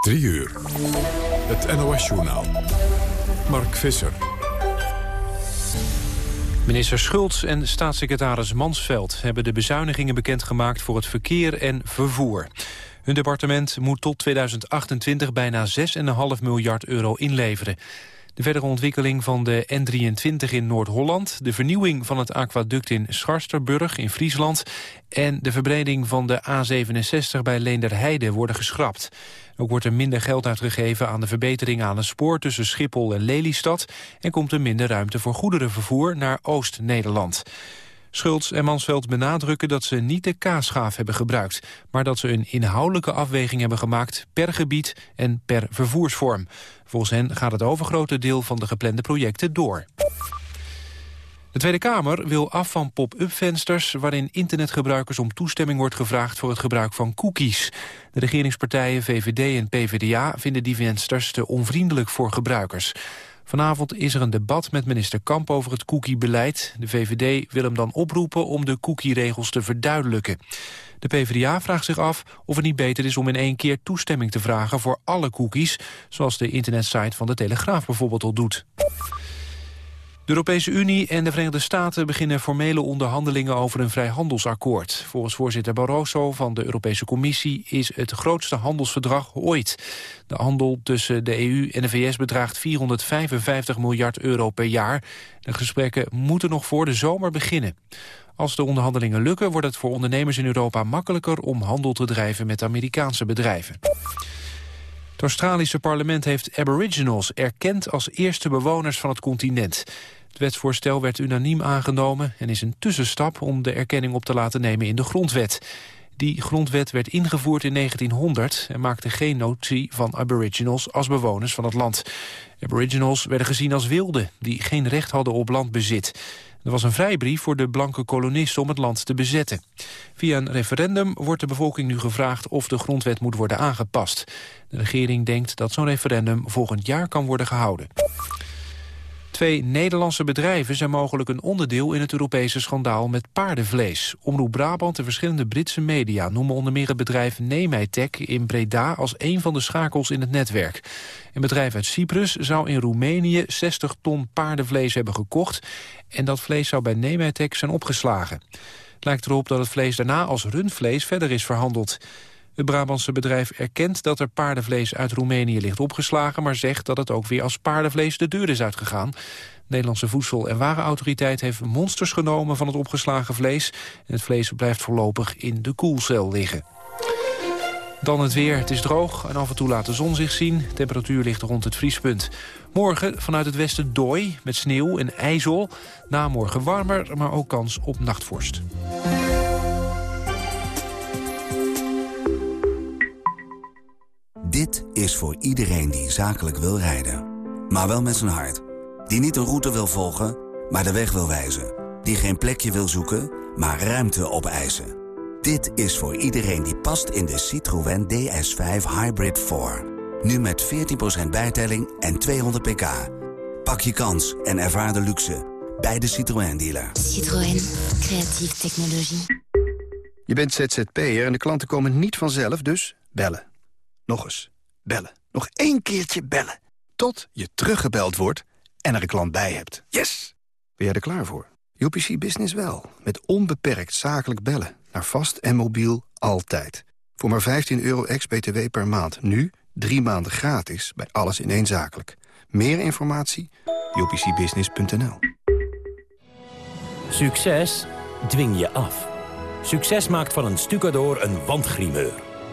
3 uur. Het NOS-journaal. Mark Visser. Minister Schultz en staatssecretaris Mansveld hebben de bezuinigingen bekendgemaakt voor het verkeer en vervoer. Hun departement moet tot 2028 bijna 6,5 miljard euro inleveren. De verdere ontwikkeling van de N23 in Noord-Holland... de vernieuwing van het aquaduct in Scharsterburg in Friesland... en de verbreding van de A67 bij Leenderheide worden geschrapt. Ook wordt er minder geld uitgegeven aan de verbetering aan het spoor... tussen Schiphol en Lelystad... en komt er minder ruimte voor goederenvervoer naar Oost-Nederland. Schultz en Mansveld benadrukken dat ze niet de kaasschaaf hebben gebruikt... maar dat ze een inhoudelijke afweging hebben gemaakt per gebied en per vervoersvorm. Volgens hen gaat het overgrote deel van de geplande projecten door. De Tweede Kamer wil af van pop-up vensters... waarin internetgebruikers om toestemming wordt gevraagd... voor het gebruik van cookies. De regeringspartijen VVD en PvdA vinden die vensters te onvriendelijk voor gebruikers. Vanavond is er een debat met minister Kamp over het cookiebeleid. De VVD wil hem dan oproepen om de cookie-regels te verduidelijken. De PvdA vraagt zich af of het niet beter is om in één keer toestemming te vragen voor alle cookies, zoals de internetsite van de Telegraaf bijvoorbeeld al doet. De Europese Unie en de Verenigde Staten beginnen formele onderhandelingen over een vrijhandelsakkoord. Volgens voorzitter Barroso van de Europese Commissie is het grootste handelsverdrag ooit. De handel tussen de EU en de VS bedraagt 455 miljard euro per jaar. De gesprekken moeten nog voor de zomer beginnen. Als de onderhandelingen lukken wordt het voor ondernemers in Europa makkelijker om handel te drijven met Amerikaanse bedrijven. Het Australische parlement heeft aboriginals erkend als eerste bewoners van het continent. Het wetsvoorstel werd unaniem aangenomen en is een tussenstap om de erkenning op te laten nemen in de grondwet. Die grondwet werd ingevoerd in 1900 en maakte geen notie van aboriginals als bewoners van het land. Aboriginals werden gezien als wilden die geen recht hadden op landbezit. Er was een vrijbrief voor de blanke kolonisten om het land te bezetten. Via een referendum wordt de bevolking nu gevraagd of de grondwet moet worden aangepast. De regering denkt dat zo'n referendum volgend jaar kan worden gehouden. Twee Nederlandse bedrijven zijn mogelijk een onderdeel in het Europese schandaal met paardenvlees. Omroep Brabant en verschillende Britse media noemen onder meer het bedrijf Nemeitech in Breda als een van de schakels in het netwerk. Een bedrijf uit Cyprus zou in Roemenië 60 ton paardenvlees hebben gekocht en dat vlees zou bij Nemeitech zijn opgeslagen. Het lijkt erop dat het vlees daarna als rundvlees verder is verhandeld. Het Brabantse bedrijf erkent dat er paardenvlees uit Roemenië ligt opgeslagen... maar zegt dat het ook weer als paardenvlees de deur is uitgegaan. De Nederlandse Voedsel- en Warenautoriteit heeft monsters genomen van het opgeslagen vlees. En het vlees blijft voorlopig in de koelcel liggen. Dan het weer. Het is droog en af en toe laat de zon zich zien. De temperatuur ligt rond het vriespunt. Morgen vanuit het westen dooi met sneeuw en ijzel. Na morgen warmer, maar ook kans op nachtvorst. Dit is voor iedereen die zakelijk wil rijden. Maar wel met zijn hart. Die niet een route wil volgen, maar de weg wil wijzen. Die geen plekje wil zoeken, maar ruimte opeisen. Dit is voor iedereen die past in de Citroën DS5 Hybrid 4. Nu met 14% bijtelling en 200 pk. Pak je kans en ervaar de luxe bij de Citroën dealer. Citroën, creatieve technologie. Je bent ZZP'er en de klanten komen niet vanzelf, dus bellen. Nog eens. Bellen. Nog één keertje bellen. Tot je teruggebeld wordt en er een klant bij hebt. Yes! Ben jij er klaar voor? UPC Business wel. Met onbeperkt zakelijk bellen. Naar vast en mobiel altijd. Voor maar 15 euro ex-BTW per maand. Nu drie maanden gratis bij alles in één zakelijk. Meer informatie? upcbusiness.nl Succes dwing je af. Succes maakt van een stucador een wandgrimeur.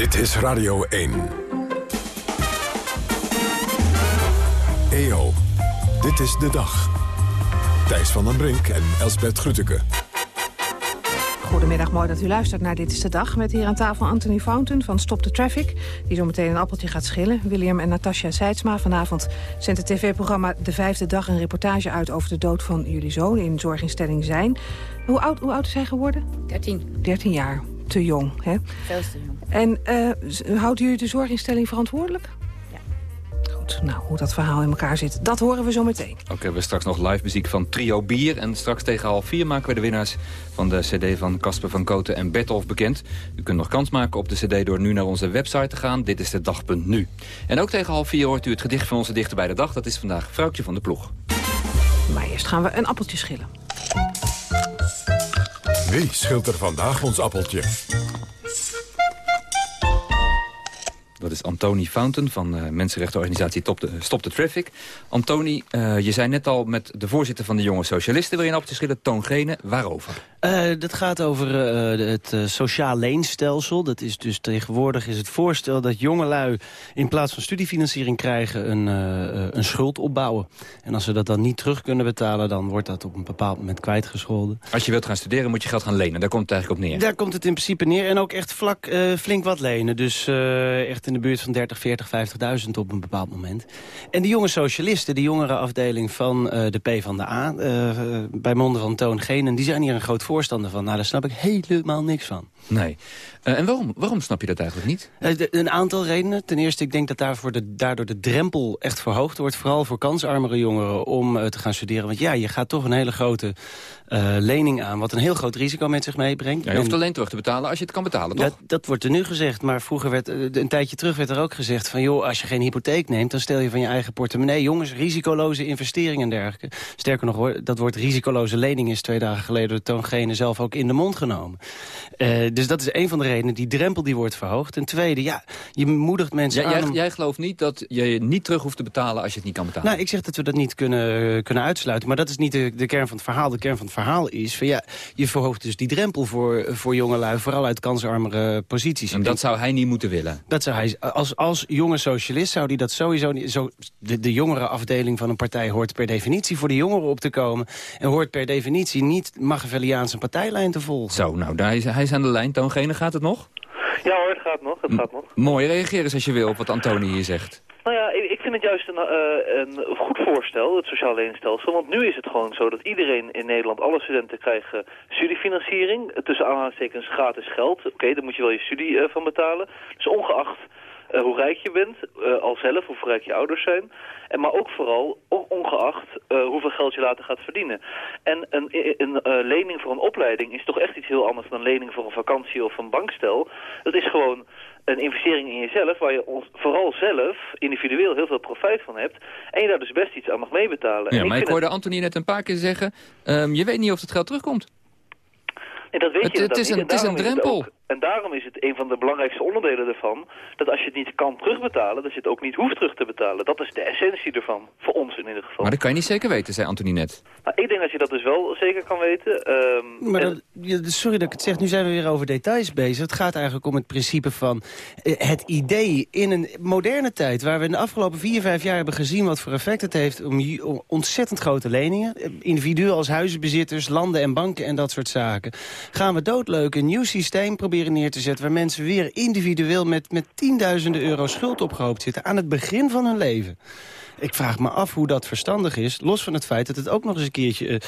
Dit is Radio 1. EO, dit is de dag. Thijs van den Brink en Elsbert Grütke. Goedemiddag, mooi dat u luistert naar Dit is de Dag... met hier aan tafel Anthony Fountain van Stop the Traffic... die zo meteen een appeltje gaat schillen. William en Natasja Seidsma. Vanavond zendt het tv-programma De Vijfde Dag... een reportage uit over de dood van jullie zoon in zorginstelling Zijn. Hoe oud, hoe oud is hij geworden? 13. 13 jaar. Te jong, hè? Veel te jong. En uh, houdt u de zorginstelling verantwoordelijk? Nou, hoe dat verhaal in elkaar zit, dat horen we zo meteen. Ook hebben we straks nog live muziek van Trio Bier. En straks tegen half vier maken we de winnaars van de cd van Casper van Koten en Bertolf bekend. U kunt nog kans maken op de cd door nu naar onze website te gaan. Dit is de dag.nu. En ook tegen half vier hoort u het gedicht van onze dichter bij de dag. Dat is vandaag Vrouwtje van de Ploeg. Maar eerst gaan we een appeltje schillen. Wie schilt er vandaag ons appeltje? Is Antoni Fountain van uh, mensenrechtenorganisatie Stop the Traffic. Antoni, uh, je zei net al met de voorzitter van de Jonge Socialisten... wil je een schillen, Toon Gene. Waarover? Dat gaat over het sociaal leenstelsel. Dat is dus tegenwoordig is het voorstel dat jongelui... in plaats van studiefinanciering krijgen een, een schuld opbouwen. En als ze dat dan niet terug kunnen betalen... dan wordt dat op een bepaald moment kwijtgescholden. Als je wilt gaan studeren moet je geld gaan lenen. Daar komt het eigenlijk op neer. Daar komt het in principe neer. En ook echt vlak, flink wat lenen. Dus echt in de buurt van 30, 40, 50.000 op een bepaald moment. En de jonge socialisten, de jongere afdeling van uh, de P van de A... Uh, bij monden van Toon Genen, die zijn hier een groot voorstander van. Nou, daar snap ik helemaal niks van. Nee. Uh, en waarom, waarom snap je dat eigenlijk niet? Uh, een aantal redenen. Ten eerste, ik denk dat daarvoor de, daardoor de drempel echt verhoogd wordt. Vooral voor kansarmere jongeren om te gaan studeren. Want ja, je gaat toch een hele grote lening aan. Wat een heel groot risico met zich meebrengt. Ja, je hoeft alleen terug te betalen als je het kan betalen, toch? Dat, dat wordt er nu gezegd. Maar vroeger werd, een tijdje terug werd er ook gezegd van... joh, als je geen hypotheek neemt, dan stel je van je eigen portemonnee. Jongens, risicoloze investeringen en dergelijke. Sterker nog, hoor, dat woord risicoloze lening is twee dagen geleden... door Toongene zelf ook in de mond genomen. dus dat is een van de redenen. Die drempel die wordt verhoogd. Ten tweede, ja, je moedigt mensen ja, aan... Jij, jij gelooft niet dat je niet terug hoeft te betalen als je het niet kan betalen? Nou, ik zeg dat we dat niet kunnen, kunnen uitsluiten. Maar dat is niet de, de kern van het verhaal. De kern van het verhaal is van ja, je verhoogt dus die drempel voor, voor jongelui... vooral uit kansarmere posities. En dat zou hij niet moeten willen? Dat zou hij, als, als jonge socialist zou hij dat sowieso niet... Zo, de, de jongere afdeling van een partij hoort per definitie voor de jongeren op te komen... en hoort per definitie niet Machiavelliaanse partijlijn te volgen. Zo, nou, daar is, hij is aan de lijn. Toongene, gaat het nog? Ja hoor, het gaat nog. Het gaat nog. Mooi, reageer eens als je wil op wat Antoni hier zegt. Nou ja, ik vind het juist een, uh, een goed voorstel, het sociaal leenstelsel. Want nu is het gewoon zo dat iedereen in Nederland, alle studenten krijgen studiefinanciering. Tussen aanhalingstekens gratis geld. Oké, okay, daar moet je wel je studie uh, van betalen. Dus ongeacht uh, hoe rijk je bent, uh, al zelf, hoe rijk je ouders zijn. En maar ook vooral ongeacht hoeveel geld je later gaat verdienen. En een, een lening voor een opleiding is toch echt iets heel anders dan een lening voor een vakantie of een bankstel. Dat is gewoon een investering in jezelf, waar je vooral zelf individueel heel veel profijt van hebt. En je daar dus best iets aan mag meebetalen. Ja, maar ik, hoorde het... Anthony net een paar keer zeggen, um, je weet niet of het geld terugkomt. En dat weet het, je het is niet. een, het is een drempel. En daarom is het een van de belangrijkste onderdelen ervan... dat als je het niet kan terugbetalen, dat je het ook niet hoeft terug te betalen. Dat is de essentie ervan, voor ons in ieder geval. Maar dat kan je niet zeker weten, zei Anthony net. Nou, ik denk dat je dat dus wel zeker kan weten. Um, maar dat, sorry dat ik het zeg, nu zijn we weer over details bezig. Het gaat eigenlijk om het principe van uh, het idee in een moderne tijd... waar we in de afgelopen vier, vijf jaar hebben gezien wat voor effect het heeft... om, om ontzettend grote leningen, individuen als huizenbezitters, landen en banken en dat soort zaken... gaan we doodleuk een nieuw systeem proberen neer te zetten... waar mensen weer individueel met, met tienduizenden euro schuld opgehoopt zitten... aan het begin van hun leven. Ik vraag me af hoe dat verstandig is. Los van het feit dat het ook nog eens een keertje... Uh,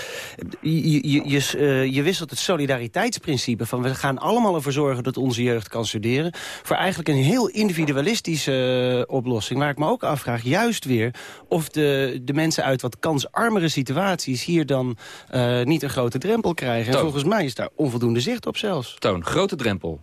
je, je, je, uh, je, wisselt het solidariteitsprincipe van... we gaan allemaal ervoor zorgen dat onze jeugd kan studeren... voor eigenlijk een heel individualistische uh, oplossing. Waar ik me ook afvraag, juist weer... of de, de mensen uit wat kansarmere situaties... hier dan niet een grote drempel krijgen. En volgens mij is daar onvoldoende zicht op zelfs. Toon, grote drempel.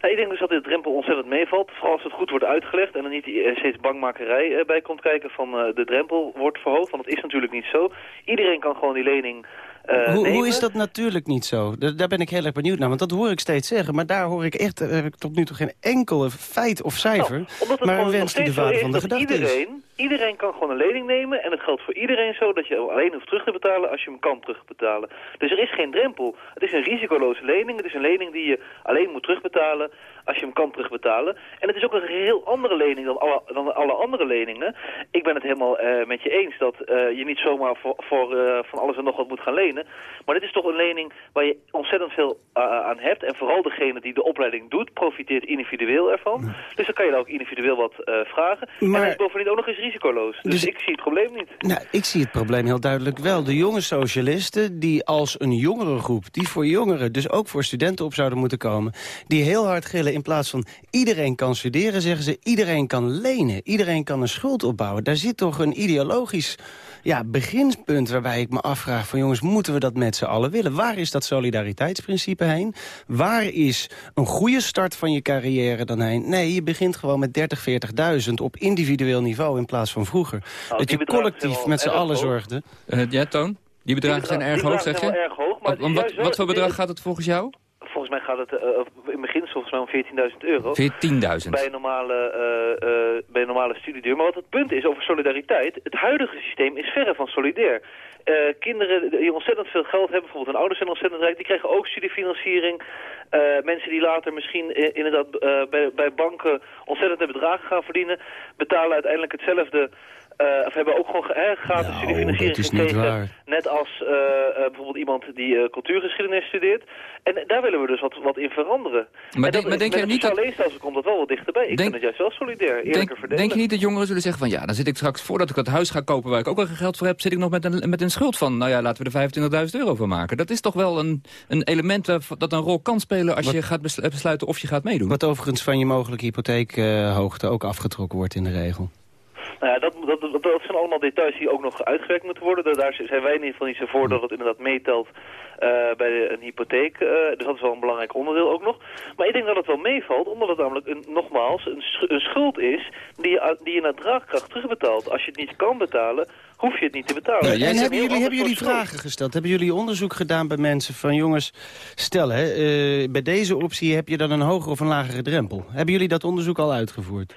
Ik denk dus dat dit drempel ontzettend meevalt. Vooral als het goed wordt uitgelegd en er niet steeds bangmakerij bij komt kijken van uh, de drempel wordt verhoogd. Want dat is natuurlijk niet zo. Iedereen kan gewoon die lening uh, hoe, hoe, is dat natuurlijk niet zo? Daar ben ik heel erg benieuwd naar, want dat hoor ik steeds zeggen. Maar daar hoor ik echt heb ik tot nu toe geen enkele feit of cijfer. Nou, maar een wens die de vader van de gedachte iedereen, is. Iedereen kan gewoon een lening nemen en het geldt voor iedereen zo dat je alleen hoeft terug te betalen als je hem kan terugbetalen. Dus er is geen drempel. Het is een risicoloze lening. Het is een lening die je alleen moet terugbetalen als je hem kan terugbetalen. En het is ook een heel andere lening dan alle, dan alle andere leningen. Ik ben het helemaal uh, met je eens dat uh, je niet zomaar voor, voor uh, van alles en nog wat moet gaan lenen. Maar dit is toch een lening waar je ontzettend veel aan hebt. En vooral degene die de opleiding doet, profiteert individueel ervan. Dus dan kan je daar ook individueel wat vragen. Maar... En hij is bovendien ook nog eens risicoloos. Dus, dus ik zie het probleem niet. Nou, ik zie het probleem heel duidelijk wel. De jonge socialisten die als een jongere groep, die voor jongeren, dus ook voor studenten op zouden moeten komen, die heel hard gillen in plaats van iedereen kan studeren, zeggen ze iedereen kan lenen, iedereen kan een schuld opbouwen. Daar zit toch een ideologisch ja, beginpunt waarbij ik me afvraag van jongens, moeten we dat met z'n allen willen? Waar is dat solidariteitsprincipe heen? Waar is een goede start van je carrière dan heen? Nee, je begint gewoon met 30, 40.000 op individueel niveau in plaats van vroeger. Nou, dat je collectief met z'n allen zorgde. Uh, ja, Toon? Die bedragen zijn erg hoog, zeg je? Erg hoog, maar wat, wat voor bedrag gaat het volgens jou? Volgens mij gaat het uh, om 14.000 euro. 14.000? Bij een normale, uh, uh, bij een normale studieduur. Maar wat het punt is over solidariteit, het huidige systeem is verre van solidair. kinderen die ontzettend veel geld hebben, bijvoorbeeld hun ouders zijn ontzettend rijk, die krijgen ook studiefinanciering. mensen die later misschien inderdaad bij, bij banken ontzettende bedragen gaan verdienen, betalen uiteindelijk hetzelfde uh, of hebben ook gewoon hè, gratis nou, studiefinanciering gekregen. Net als uh, uh, bijvoorbeeld iemand die cultuurgeschiedenis studeert. En daar willen we dus wat, wat in veranderen. Maar, denk, maar denk je niet dat... leestelsel komt dat wel wat dichterbij. Ik denk, vind het juist wel solidair, eerlijker denk, verdelen. Denk je niet dat jongeren zullen zeggen van... ja, dan zit ik straks, voordat ik dat huis ga kopen waar ik ook al geld voor heb... zit ik nog met een, met een schuld van, nou ja, laten we er 25.000 euro van maken. Dat is toch wel een, een element dat een rol kan spelen... als je gaat besluiten of je gaat meedoen. Wat overigens van je mogelijke hypotheekhoogte ook afgetrokken wordt in de regel. Nou ja, dat, dat, dat, zijn allemaal details die ook nog uitgewerkt moeten worden. Daar zijn wij in ieder geval niet zo voor dat het inderdaad meetelt uh, bij een hypotheek. Uh, dus dat is wel een belangrijk onderdeel ook nog. Maar ik denk dat het wel meevalt, omdat het namelijk een, nogmaals een, een schuld is die je, die je naar draagkracht terugbetaalt. Als je het niet kan betalen, hoef je het niet te betalen. en hebben jullie, hebben jullie vragen gesteld? Hebben jullie onderzoek gedaan bij mensen van jongens, stel hè, uh, bij deze optie heb je dan een hogere of een lagere drempel. Hebben jullie dat onderzoek al uitgevoerd?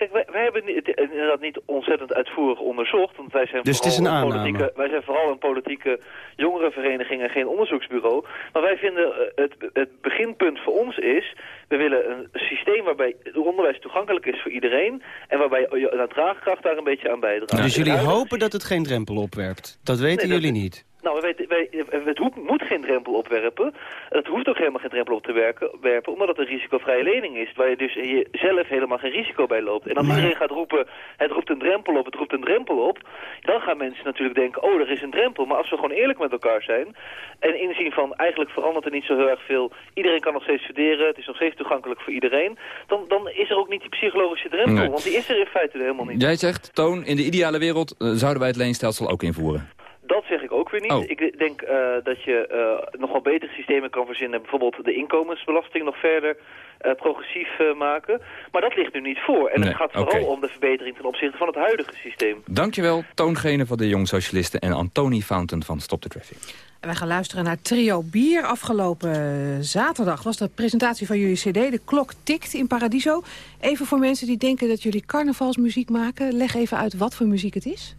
Kijk, wij, wij hebben het inderdaad niet ontzettend uitvoerig onderzocht. Want wij zijn, dus vooral een politieke, wij zijn vooral een politieke jongerenvereniging en geen onderzoeksbureau. Maar wij vinden eh, het, het beginpunt voor ons is... we willen een systeem waarbij het onderwijs toegankelijk is voor iedereen... en waarbij je draagkracht daar een beetje aan bijdraagt. Dus jullie hopen dat het geen drempel opwerpt? Dat weten jullie niet? Nou, wij, wij, het moet geen drempel opwerpen. Het hoeft ook helemaal geen drempel op te werken, werpen, omdat het een risicovrije lening is. Waar je dus je zelf helemaal geen risico bij loopt. En als iedereen gaat roepen, het roept een drempel op, het roept een drempel op. Dan gaan mensen natuurlijk denken, oh, er is een drempel. Maar als we gewoon eerlijk met elkaar zijn en inzien van, eigenlijk verandert er niet zo heel erg veel. Iedereen kan nog steeds studeren, het is nog steeds toegankelijk voor iedereen. Dan, dan is er ook niet die psychologische drempel, want die is er in feite helemaal niet. Jij zegt, Toon, in de ideale wereld uh, zouden wij het leenstelsel ook invoeren. Dat zeg ik ook weer niet. Oh. Ik denk uh, dat je uh, nog wel betere systemen kan verzinnen. Bijvoorbeeld de inkomensbelasting nog verder uh, progressief maken. Maar dat ligt nu niet voor. En het gaat vooral om de verbetering ten opzichte van het huidige systeem. Dankjewel, Toon Gene van de Jong Socialisten... en Antoni Fountain van Stop the Traffic. En wij gaan luisteren naar Trio Bier. Afgelopen zaterdag was de presentatie van jullie cd. De klok tikt in Paradiso. Even voor mensen die denken dat jullie carnavalsmuziek maken. Leg even uit wat voor muziek het is.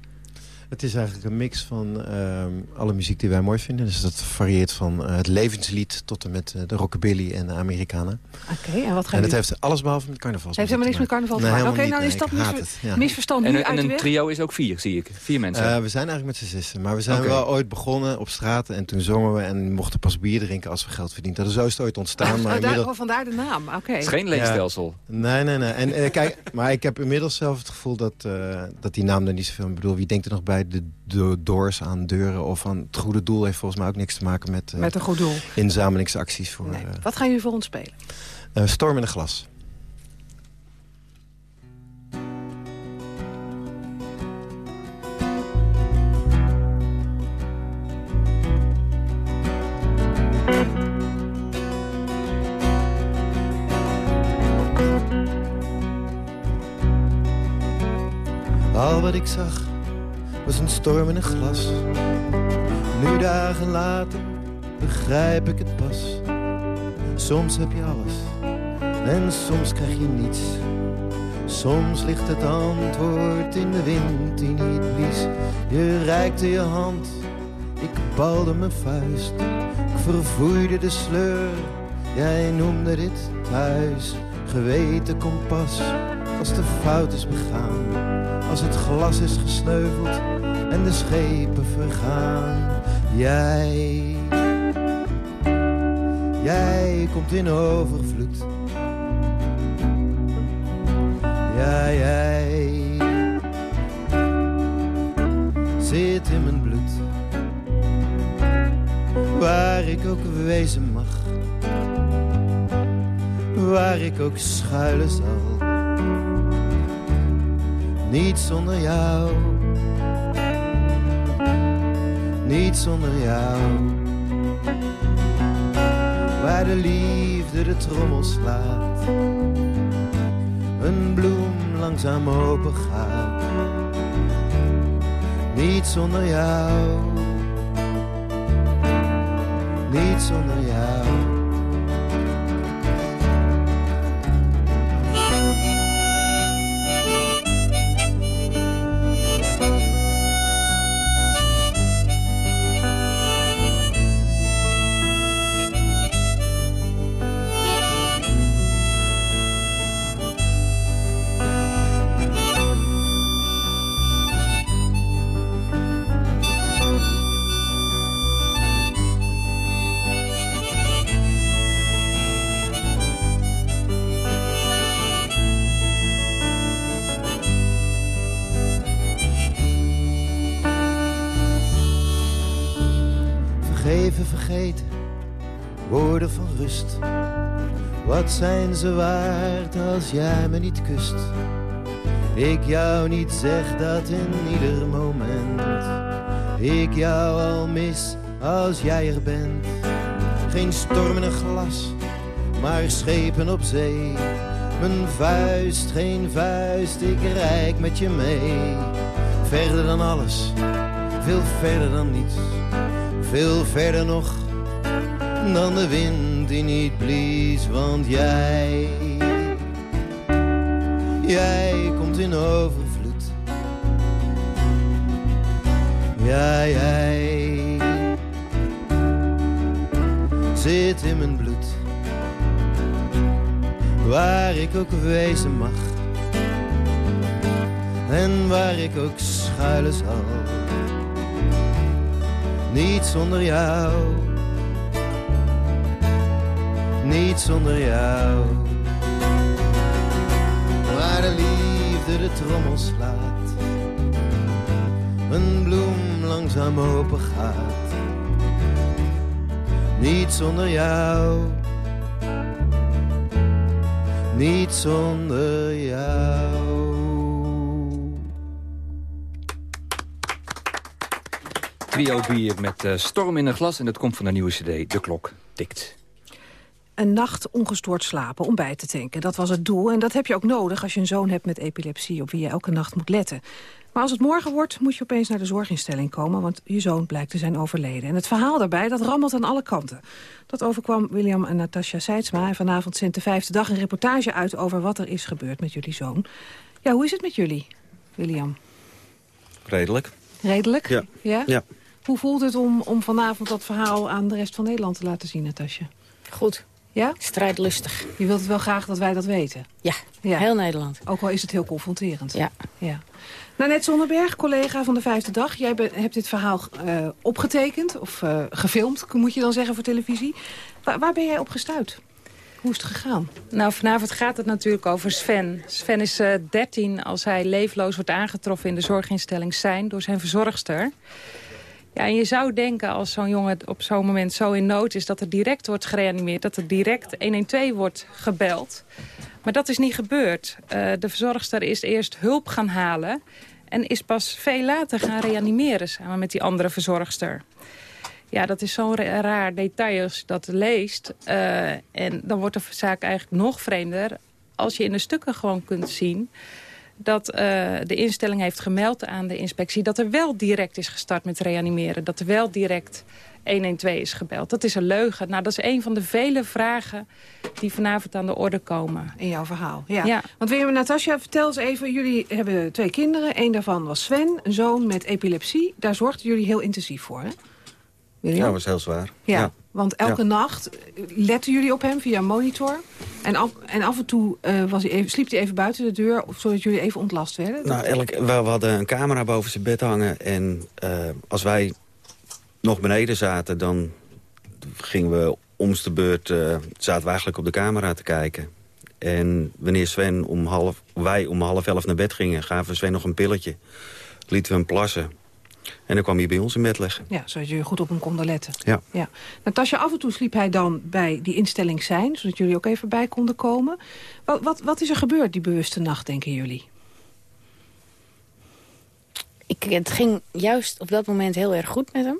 Het is eigenlijk een mix van ehm, alle muziek die wij mooi vinden. Dus dat varieert van uh, het levenslied tot en met uh, de rockabilly en de Amerikanen. Oké, en wat ga En het heeft alles behalve met carnaval. Het heeft helemaal niks met carnaval te maken. Oké, nou is dat mis, ja. misverstand en, nu En een trio is ook vier, zie ik. Vier mensen. Uh, we zijn eigenlijk met z'n zessen. Maar we zijn wel ooit begonnen op straat. En toen zongen we en mochten pas bier drinken als we geld verdiend hadden. Zo is het ooit ontstaan. Oh, maar inmiddels... Vandaar de naam, oké. Het is geen leenstelsel. Nee, nee, nee. En, kijk, maar ik heb inmiddels zelf het gevoel dat, dat die naam er niet zoveel... Ik bedoel, wie denkt er nog bij de, de doors aan deuren of aan het goede doel... heeft volgens mij ook niks te maken met, uh, met een goed doel. inzamelingsacties. Voor, nee. Wat gaan jullie voor ons spelen? Uh, Storm in een glas. Al wat ik zag was een storm in een glas. Nu dagen later begrijp ik het pas. Soms heb je alles en soms krijg je niets. Soms ligt het antwoord in de wind die niet blies. Je reikte je hand, ik balde mijn vuist. Ik vervoerde de sleur Jij noemde dit thuis, geweten kompas. Als de fout is begaan, als het glas is gesneuveld en de schepen vergaan. Jij, jij komt in overvloed. Ja, jij zit in mijn bloed. Waar ik ook wezen mag, waar ik ook schuilen zal. Niet zonder jou, niet zonder jou. Waar de liefde de trommel slaat, een bloem langzaam open gaat. Niet zonder jou, niet zonder jou. Zijn ze waard als jij me niet kust? Ik jou niet zeg dat in ieder moment. Ik jou al mis als jij er bent. Geen een glas, maar schepen op zee. Mijn vuist, geen vuist, ik rijk met je mee. Verder dan alles, veel verder dan niets. Veel verder nog dan de wind die niet blies, want jij, jij komt in overvloed. Ja, jij zit in mijn bloed, waar ik ook wezen mag en waar ik ook schuilen zal niet zonder jou. Niet zonder jou. Waar de liefde de trommel slaat. Een bloem langzaam open gaat. Niet zonder jou. Niet zonder jou. Trio bier met uh, Storm in een glas. En dat komt van de nieuwe cd De Klok Tikt. Een nacht ongestoord slapen om bij te tanken. Dat was het doel en dat heb je ook nodig als je een zoon hebt met epilepsie... op wie je elke nacht moet letten. Maar als het morgen wordt, moet je opeens naar de zorginstelling komen... want je zoon blijkt te zijn overleden. En het verhaal daarbij, dat rammelt aan alle kanten. Dat overkwam William en Natasja Seidsma. En vanavond zendt de vijfde dag een reportage uit... over wat er is gebeurd met jullie zoon. Ja, hoe is het met jullie, William? Redelijk. Redelijk? Ja. Ja? ja. Hoe voelt het om, om vanavond dat verhaal aan de rest van Nederland te laten zien, Natasja? Goed. Ja? Strijdlustig. Je wilt wel graag dat wij dat weten? Ja, ja. heel Nederland. Ook al is het heel confronterend. Ja. ja. Nanette Zonderberg, collega van de Vijfde Dag. Jij hebt dit verhaal uh, opgetekend, of uh, gefilmd, moet je dan zeggen, voor televisie. Waar, waar ben jij op gestuurd? Hoe is het gegaan? Nou, vanavond gaat het natuurlijk over Sven. Sven is uh, 13 als hij leefloos wordt aangetroffen in de zorginstelling Zijn door zijn verzorgster. Ja, en je zou denken als zo'n jongen op zo'n moment zo in nood is... dat er direct wordt gereanimeerd, dat er direct 112 wordt gebeld. Maar dat is niet gebeurd. Uh, de verzorgster is eerst hulp gaan halen... en is pas veel later gaan reanimeren samen met die andere verzorgster. Ja, dat is zo'n raar detail als je dat leest. Uh, en dan wordt de zaak eigenlijk nog vreemder... als je in de stukken gewoon kunt zien dat uh, de instelling heeft gemeld aan de inspectie... dat er wel direct is gestart met reanimeren. Dat er wel direct 112 is gebeld. Dat is een leugen. Nou, dat is een van de vele vragen die vanavond aan de orde komen. In jouw verhaal, ja. ja. Want Willem Natasja, vertel eens even. Jullie hebben twee kinderen. Eén daarvan was Sven, een zoon met epilepsie. Daar zorgden jullie heel intensief voor, hè? William? Ja, dat was heel zwaar. Ja. ja. Want elke Ja. nacht letten jullie op hem via een monitor. En af, en af en toe eh, was hij even, sliep hij even buiten de deur... zodat jullie even ontlast werden. Nou, elk, we, we hadden een camera boven zijn bed hangen. En eh, als wij nog beneden zaten, dan gingen we om de beurt... eh, zaten we eigenlijk op de camera te kijken. En wanneer Sven om half, wij om half elf naar bed gingen... gaven we Sven nog een pilletje. Lieten we hem plassen. En dan kwam hij bij ons in bed liggen. Ja, zodat jullie goed op hem konden letten. Ja. Ja. Natasja, af en toe sliep hij dan bij die instelling zijn... zodat jullie ook even bij konden komen. Wat, wat, wat is er gebeurd die bewuste nacht, denken jullie? Ik, het ging juist op dat moment heel erg goed met hem.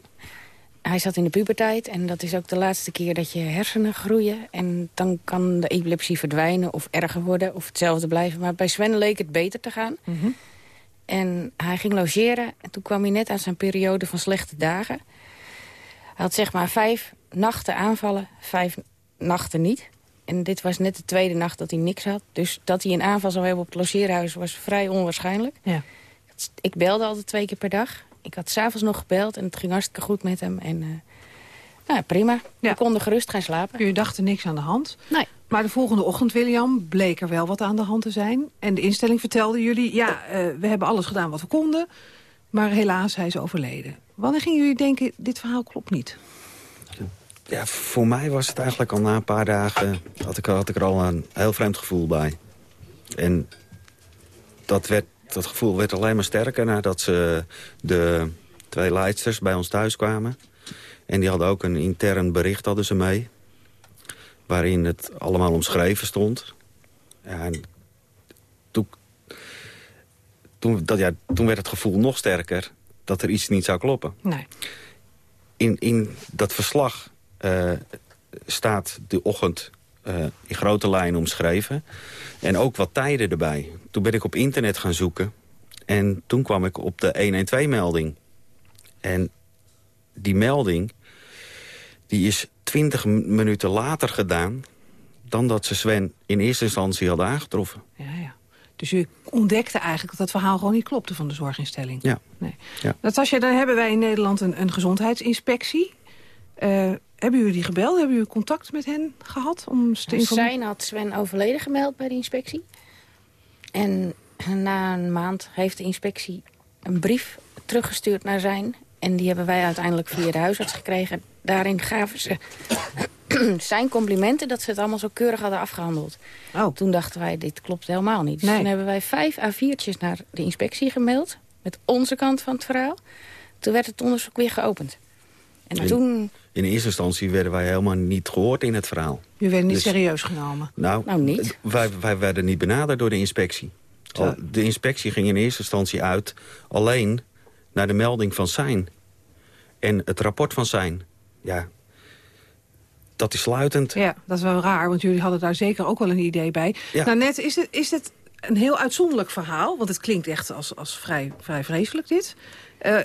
Hij zat in de puberteit en dat is ook de laatste keer dat je hersenen groeien. En dan kan de epilepsie verdwijnen of erger worden of hetzelfde blijven. Maar bij Sven leek het beter te gaan. En hij ging logeren en toen kwam hij net uit zijn periode van slechte dagen. Hij had zeg maar vijf nachten aanvallen, vijf nachten niet. En dit was net de tweede nacht dat hij niks had. Dus dat hij een aanval zou hebben op het logeerhuis was vrij onwaarschijnlijk. Ja. Ik belde altijd twee keer per dag. Ik had s'avonds nog gebeld en het ging hartstikke goed met hem. En, eh, nou, ja, prima. We konden gerust gaan slapen. Jullie dachten niks aan de hand. Nee. Maar de volgende ochtend, William, bleek er wel wat aan de hand te zijn. En de instelling vertelde jullie... ja, eh, we hebben alles gedaan wat we konden... maar helaas, hij is overleden. Wanneer gingen jullie denken, dit verhaal klopt niet? Ja, voor mij was het eigenlijk al na een paar dagen... had ik, er al een heel vreemd gevoel bij. En dat, werd, dat gevoel werd alleen maar sterker nadat ze de twee leidsters bij ons thuis kwamen. En die hadden ook een intern bericht hadden ze mee. Waarin het allemaal omschreven stond. Ja, en toen, toen, dat, ja, toen werd het gevoel nog sterker dat er iets niet zou kloppen. Nee. In, in dat verslag eh, staat de ochtend eh, in grote lijnen omschreven. En ook wat tijden erbij. Toen ben ik op internet gaan zoeken. En toen kwam ik op de 112-melding. En die melding die is 20 m- minuten later gedaan... dan dat ze Sven in eerste instantie hadden aangetroffen. Ja, ja. Dus jullie ontdekten eigenlijk dat het verhaal gewoon niet klopte van de zorginstelling. Ja. Nee. Ja. Natasja, dan hebben wij in Nederland een, een gezondheidsinspectie. Eh, hebben jullie die gebeld? Hebben jullie contact met hen gehad? Om ze te informeren? Zijn had Sven overleden gemeld bij de inspectie. En na een maand heeft de inspectie een brief teruggestuurd naar zijn. En die hebben wij uiteindelijk via de huisarts gekregen. Daarin gaven ze zijn complimenten dat ze het allemaal zo keurig hadden afgehandeld. Oh. Toen dachten wij, dit klopt helemaal niet. Dus Nee. toen hebben wij vijf A4'tjes naar de inspectie gemaild. Met onze kant van het verhaal. Toen werd het onderzoek weer geopend. En En- toen... In eerste instantie werden wij helemaal niet gehoord in het verhaal. Jullie werden niet Dus- serieus genomen. Nou, Nou, niet. Wij, wij werden niet benaderd door de inspectie. Al- de inspectie ging in eerste instantie uit alleen naar de melding van zijn. En het rapport van zijn. Ja, dat is sluitend. Ja, dat is wel raar, want jullie hadden daar zeker ook wel een idee bij. Ja. Nou, net is het, is het een heel uitzonderlijk verhaal, want het klinkt echt als, als vrij, vrij vreselijk dit. Eh,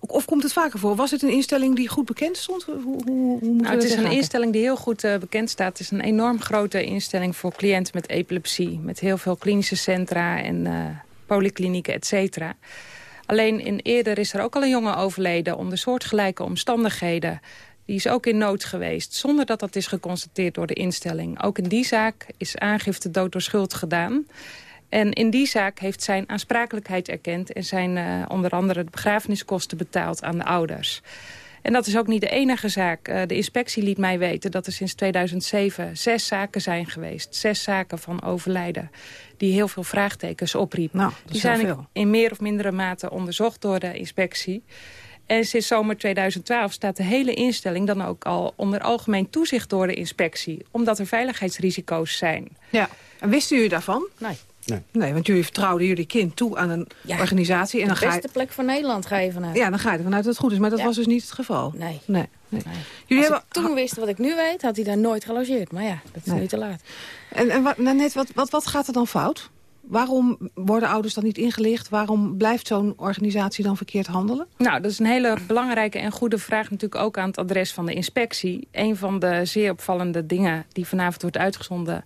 of komt het vaker voor? Was het een instelling die goed bekend stond? Hoe, hoe, hoe moeten Nou, het is een instelling die heel goed eh, bekend staat. Het is een enorm grote instelling voor cliënten met epilepsie. Met heel veel klinische centra en eh, polyklinieken, et cetera. Alleen in eerder is er ook al een jongen overleden onder soortgelijke omstandigheden. Die is ook in nood geweest, zonder dat dat is geconstateerd door de instelling. Ook in die zaak is aangifte dood door schuld gedaan. En in die zaak heeft zijn aansprakelijkheid erkend... en zijn eh, onder andere de begrafeniskosten betaald aan de ouders. En dat is ook niet de enige zaak. Eh, de inspectie liet mij weten dat er sinds 2007 zes zaken zijn geweest. Zes zaken van overlijden die heel veel vraagtekens opriepen. Nou, die zijn veel. in meer of mindere mate onderzocht door de inspectie. En sinds zomer 2012 staat de hele instelling dan ook al onder algemeen toezicht door de inspectie. Omdat er veiligheidsrisico's zijn. Ja, en wisten jullie daarvan? Nee. Nee, want jullie vertrouwden jullie kind toe aan een organisatie. En dan de ga je, beste plek van Nederland ga je vanuit. ja, dan ga je ervan uit dat het goed is. Maar dat Ja. was dus niet het geval. Nee. nee, nee. Als Jullie ik hebben, toen wist wat ik nu weet, had hij daar nooit gelogeerd. Maar ja, dat is Nee. nu te laat. En, en wat, nou net, wat, wat, wat gaat er dan fout? Waarom worden ouders dan niet ingelicht? Waarom blijft zo'n organisatie dan verkeerd handelen? Nou, dat is een hele belangrijke en goede vraag natuurlijk ook aan het adres van de inspectie. Een van de zeer opvallende dingen die vanavond wordt uitgezonden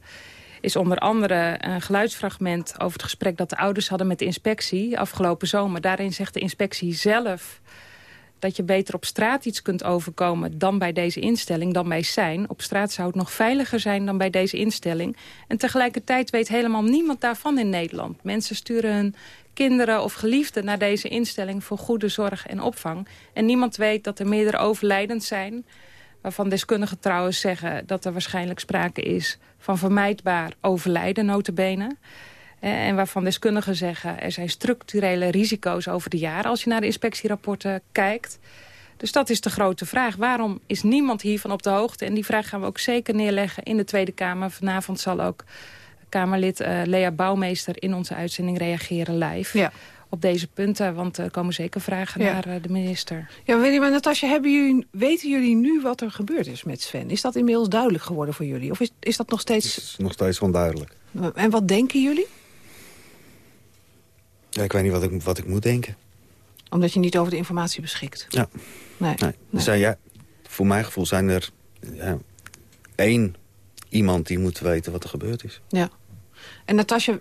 is onder andere een geluidsfragment over het gesprek dat de ouders hadden met de inspectie afgelopen zomer. Daarin zegt de inspectie zelf dat je beter op straat iets kunt overkomen dan bij deze instelling, dan bij zijn. Op straat zou het nog veiliger zijn dan bij deze instelling. En tegelijkertijd weet helemaal niemand daarvan in Nederland. Mensen sturen hun kinderen of geliefden naar deze instelling voor goede zorg en opvang. En niemand weet dat er meerdere overlijdend zijn waarvan deskundigen trouwens zeggen dat er waarschijnlijk sprake is van vermijdbaar overlijden, notabene. Eh, en waarvan deskundigen zeggen er zijn structurele risico's over de jaren als je naar de inspectierapporten kijkt. Dus dat is de grote vraag. Waarom is niemand hiervan op de hoogte? En die vraag gaan we ook zeker neerleggen in de Tweede Kamer. Vanavond zal ook Kamerlid uh, Lea Bouwmeester in onze uitzending reageren live. Ja op deze punten. Want er komen zeker vragen naar uh, de minister. Ja, maar Natasja, hebben jullie, weten jullie nu wat er gebeurd is met Sven? Is dat inmiddels duidelijk geworden voor jullie? Of is, is dat nog steeds... Het is nog steeds onduidelijk. En wat denken jullie? Ja, ik weet niet wat ik, wat ik moet denken. Omdat je niet over de informatie beschikt? Ja. Nee. nee. nee. Zijn, ja, voor mijn gevoel zijn er ja, één iemand die moet weten wat er gebeurd is. Ja. En Natasja,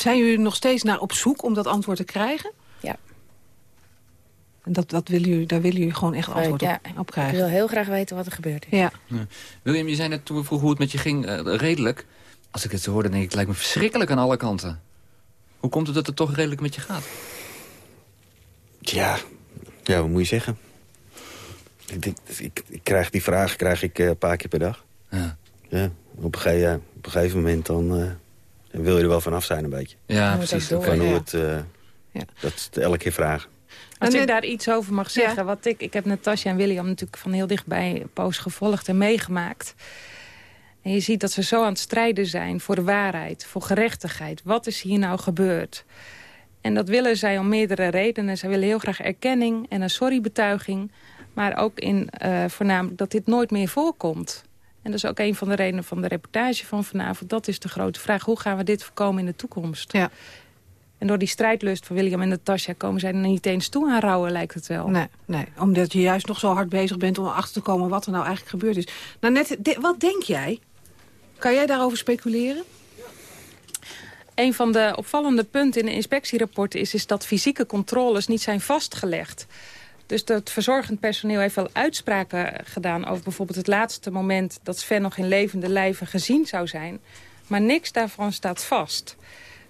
zijn jullie nog steeds naar op zoek om dat antwoord te krijgen? Ja. En dat, dat willen jullie, daar willen jullie gewoon echt antwoord ja, op, op, krijgen? Ik wil heel graag weten wat er gebeurd is. Ja. ja. William, je zei net toen we vroegen hoe het met je ging, uh, redelijk. Als ik het zo hoorde, denk ik, het lijkt me verschrikkelijk aan alle kanten. Hoe komt het dat het toch redelijk met je gaat? Ja, ja wat moet je zeggen? Ik, ik, ik, ik krijg die vraag krijg ik, uh, een paar keer per dag. Ja. Ja, op, een gegeven, op een gegeven moment dan... Uh, dan wil je er wel vanaf zijn een beetje. Ja, precies. Van hoe het, uh, ja. Dat is elke keer vragen. Als ik daar iets over mag zeggen. Ja. Wat ik, ik heb Natasja en William natuurlijk van heel dichtbij poos gevolgd en meegemaakt. En je ziet dat ze zo aan het strijden zijn voor de waarheid, voor gerechtigheid. Wat is hier nou gebeurd? En dat willen zij om meerdere redenen. Zij willen heel graag erkenning en een sorrybetuiging. Maar ook in uh, voornamelijk dat dit nooit meer voorkomt. En dat is ook een van de redenen van de reportage van vanavond. Dat is de grote vraag. Hoe gaan we dit voorkomen in de toekomst? Ja. En door die strijdlust van William en Natasja komen zij er niet eens toe aan rouwen, lijkt het wel. Nee, nee, omdat je juist nog zo hard bezig bent om erachter te komen wat er nou eigenlijk gebeurd is. Nou, net, wat denk jij? Kan jij daarover speculeren? Een van de opvallende punten in de inspectierapport is, is dat fysieke controles niet zijn vastgelegd. Dus het verzorgend personeel heeft wel uitspraken gedaan... over bijvoorbeeld het laatste moment dat Sven nog in levende lijven gezien zou zijn. Maar niks daarvan staat vast.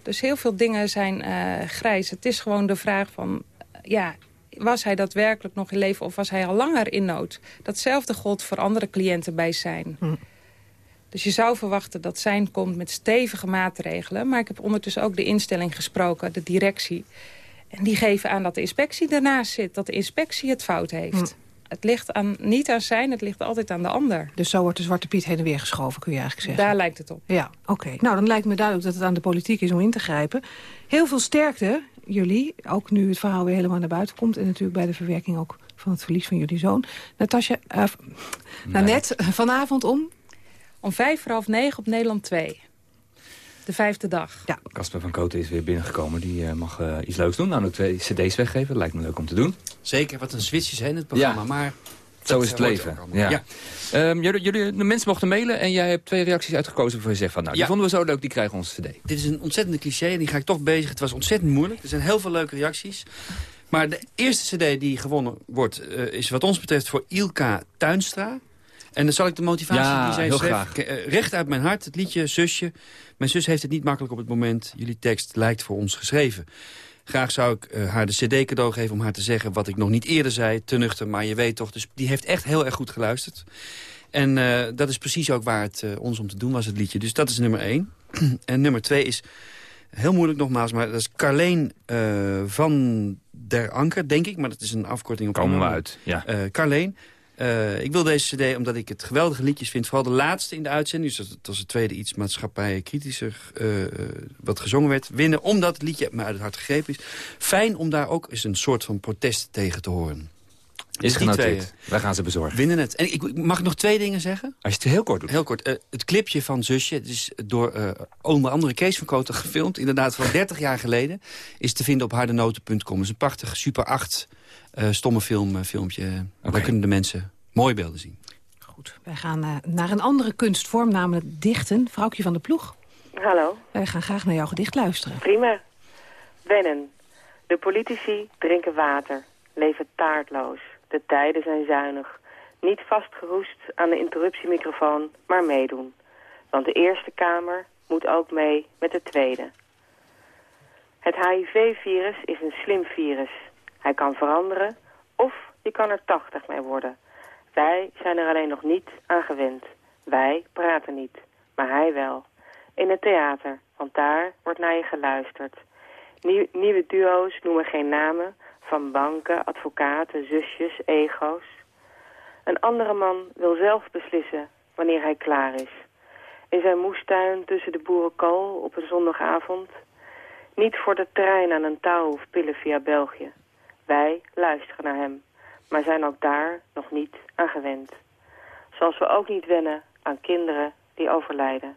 Dus heel veel dingen zijn uh, grijs. Het is gewoon de vraag van... ja, was hij daadwerkelijk nog in leven of was hij al langer in nood? Datzelfde gold voor andere cliënten bij zijn. Hm. Dus je zou verwachten dat zijn komt met stevige maatregelen. Maar ik heb ondertussen ook de instelling gesproken, de directie. En die geven aan dat de inspectie ernaast zit. Dat de inspectie het fout heeft. Hm. Het ligt aan, niet aan zijn, het ligt altijd aan de ander. Dus zo wordt de Zwarte Piet heen en weer geschoven, kun je eigenlijk zeggen? Daar lijkt het op. Ja, oké. Nou, dan lijkt me duidelijk dat het aan de politiek is om in te grijpen. Heel veel sterkte, jullie. Ook nu het verhaal weer helemaal naar buiten komt. En natuurlijk bij de verwerking ook van het verlies van jullie zoon. Natasja, uh, nee. net vanavond om? Om vijf voor half negen op Nederland 2 de vijfde dag. Ja. Casper van Koten is weer binnengekomen. Die uh, mag uh, iets leuks doen. Nou, nog twee cd's weggeven. Lijkt me leuk om te doen. Zeker, wat een switches in het programma. Ja. Maar zo is het leven. Ja. ja. Um, jullie, jullie, de mensen mochten mailen en jij hebt twee reacties uitgekozen... waarvan je zegt van, nou, die ja. vonden we zo leuk, die krijgen onze cd. Dit is een ontzettende cliché en die ga ik toch bezig. Het was ontzettend moeilijk. Er zijn heel veel leuke reacties. Maar de eerste cd die gewonnen wordt... Uh, is wat ons betreft voor Ilka Tuinstra. En dan zal ik de motivatie ja, die zij schreef... graag. recht uit mijn hart, het liedje Zusje. Mijn zus heeft het niet makkelijk op het moment. Jullie tekst lijkt voor ons geschreven. Graag zou ik uh, haar de cd cadeau geven om haar te zeggen... wat ik nog niet eerder zei, te nuchter, maar je weet toch. Dus die heeft echt heel erg goed geluisterd. En uh, dat is precies ook waar het uh, ons om te doen was, het liedje. Dus dat is nummer één. en nummer twee is, heel moeilijk nogmaals... maar dat is Carleen van der Anker, denk ik. Maar dat is een afkorting op... Komen we uit, ja. Carleen. Uh, ik wil deze cd omdat ik het geweldige liedjes vind. Vooral de laatste in de uitzending. Dus dat was het tweede iets maatschappij kritischer uh, wat gezongen werd. Winnen omdat het liedje me uit het hart gegrepen is. Fijn om daar ook eens een soort van protest tegen te horen. Is genoteerd. Wij gaan ze bezorgen. Winnen het. En ik, mag ik nog twee dingen zeggen? Als je het heel kort doet. Heel kort. Uh, het clipje van Zusje, het is door uh, onder andere Kees van Koten gefilmd. Inderdaad van 30 jaar geleden. Is te vinden op hardenoten.com. Het is een prachtig Super 8 uh, stomme film, filmpje. Okay. Daar kunnen de mensen mooie beelden zien. Goed, wij gaan uh, naar een andere kunstvorm, namelijk dichten. Vrouwtje van de Ploeg. Hallo. Wij gaan graag naar jouw gedicht luisteren. Prima. Wennen. De politici drinken water, leven taartloos. De tijden zijn zuinig. Niet vastgeroest aan de interruptiemicrofoon, maar meedoen. Want de Eerste Kamer moet ook mee met de Tweede. Het HIV-virus is een slim virus. Hij kan veranderen of je kan er 80 mee worden. Wij zijn er alleen nog niet aan gewend. Wij praten niet, maar hij wel. In het theater, want daar wordt naar je geluisterd. nieuwe duo's noemen geen namen van banken, advocaten, zusjes, ego's. Een andere man wil zelf beslissen wanneer hij klaar is. In zijn moestuin tussen de boerenkool op een zondagavond. Niet voor de trein aan een touw of pillen via België. Wij luisteren naar hem, maar zijn ook daar nog niet aan gewend. Zoals we ook niet wennen aan kinderen die overlijden.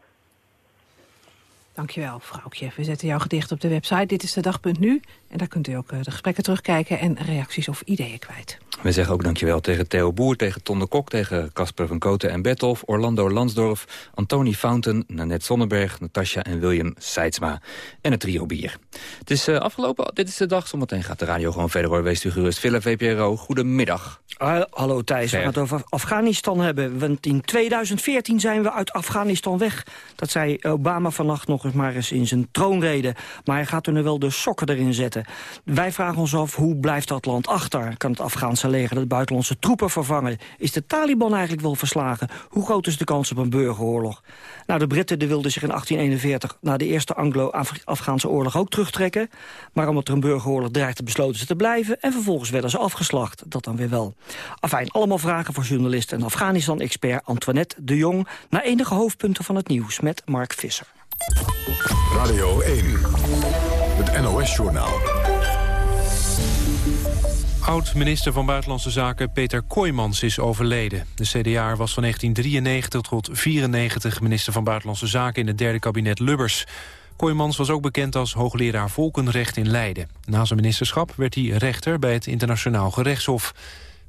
Dankjewel, vrouwtje. We zetten jouw gedicht op de website. Dit is de dag.nu. En daar kunt u ook eh, de gesprekken terugkijken en reacties of ideeën kwijt. We zeggen ook dankjewel tegen Theo Boer, tegen Ton de Kok... tegen Casper van Koten en Bertolf, Orlando Lansdorf... Antoni Fountain, Nanette Sonnenberg, Natasja en William Seidsma. En het trio bier. Het is uh, afgelopen, dit is de dag. Zometeen gaat de radio gewoon verder hoor. Wees u gerust. Villa VPRO, goedemiddag. Uh, hallo Thijs, we gaan het over Afghanistan hebben. Want in 2014 zijn we uit Afghanistan weg. Dat zei Obama vannacht nog eens maar eens in zijn troonrede. Maar hij gaat er nu wel de sokken erin zetten. Wij vragen ons af, hoe blijft dat land achter? Kan het Afghaanse leger de buitenlandse troepen vervangen? Is de Taliban eigenlijk wel verslagen? Hoe groot is de kans op een burgeroorlog? Nou, de Britten wilden zich in 1841 na de eerste Anglo-Afghaanse oorlog ook terugtrekken. Maar omdat er een burgeroorlog dreigde besloten ze te blijven. En vervolgens werden ze afgeslacht. Dat dan weer wel. Afijn, allemaal vragen voor journalist en Afghanistan-expert Antoinette de Jong... naar enige hoofdpunten van het nieuws met Mark Visser. Radio 1, het NOS-journaal. Oud-minister van Buitenlandse Zaken Peter Kooijmans is overleden. De CDA was van 1993 tot 94 minister van Buitenlandse Zaken... in het derde kabinet Lubbers. Kooijmans was ook bekend als hoogleraar volkenrecht in Leiden. Na zijn ministerschap werd hij rechter bij het Internationaal Gerechtshof.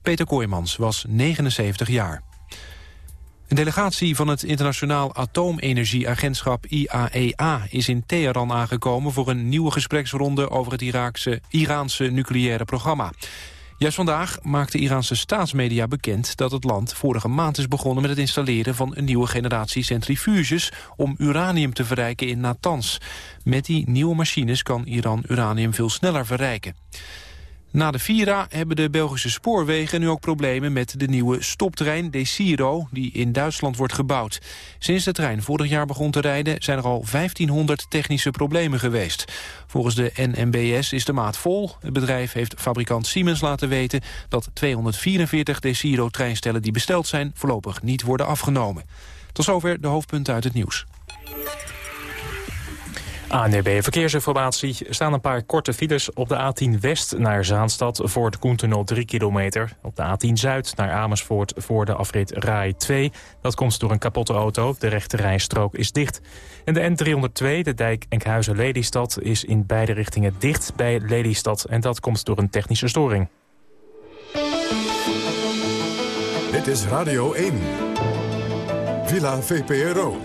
Peter Kooijmans was 79 jaar. Een delegatie van het Internationaal Atoomenergieagentschap IAEA e is in Teheran aangekomen voor een nieuwe gespreksronde over het Iraakse, Iraanse nucleaire programma. Juist vandaag maakte Iraanse staatsmedia bekend dat het land vorige maand is begonnen met het installeren van een nieuwe generatie centrifuges om uranium te verrijken in Natanz. Met die nieuwe machines kan Iran uranium veel sneller verrijken. Na de Vira hebben de Belgische spoorwegen nu ook problemen met de nieuwe stoptrein Desiro die in Duitsland wordt gebouwd. Sinds de trein vorig jaar begon te rijden zijn er al 1500 technische problemen geweest. Volgens de NMBS is de maat vol. Het bedrijf heeft fabrikant Siemens laten weten dat 244 Desiro-treinstellen die besteld zijn voorlopig niet worden afgenomen. Tot zover de hoofdpunten uit het nieuws. ANDB Verkeersinformatie. Er staan een paar korte files op de A10 West naar Zaanstad... voor het Koentunnel 3 kilometer. Op de A10 Zuid naar Amersfoort voor de afrit RAI 2. Dat komt door een kapotte auto. De rechte rijstrook is dicht. En de N302, de dijk Enkhuizen-Lelystad... is in beide richtingen dicht bij Lelystad. En dat komt door een technische storing. Dit is Radio 1. Villa VPRO.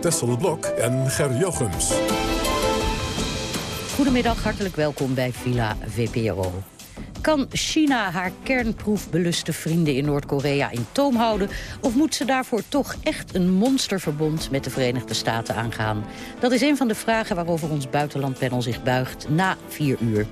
Tessel Blok en Ger Jochems. Goedemiddag, hartelijk welkom bij Villa VPRO. Kan China haar kernproefbeluste vrienden in Noord-Korea in toom houden... of moet ze daarvoor toch echt een monsterverbond met de Verenigde Staten aangaan? Dat is een van de vragen waarover ons buitenlandpanel zich buigt na vier uur.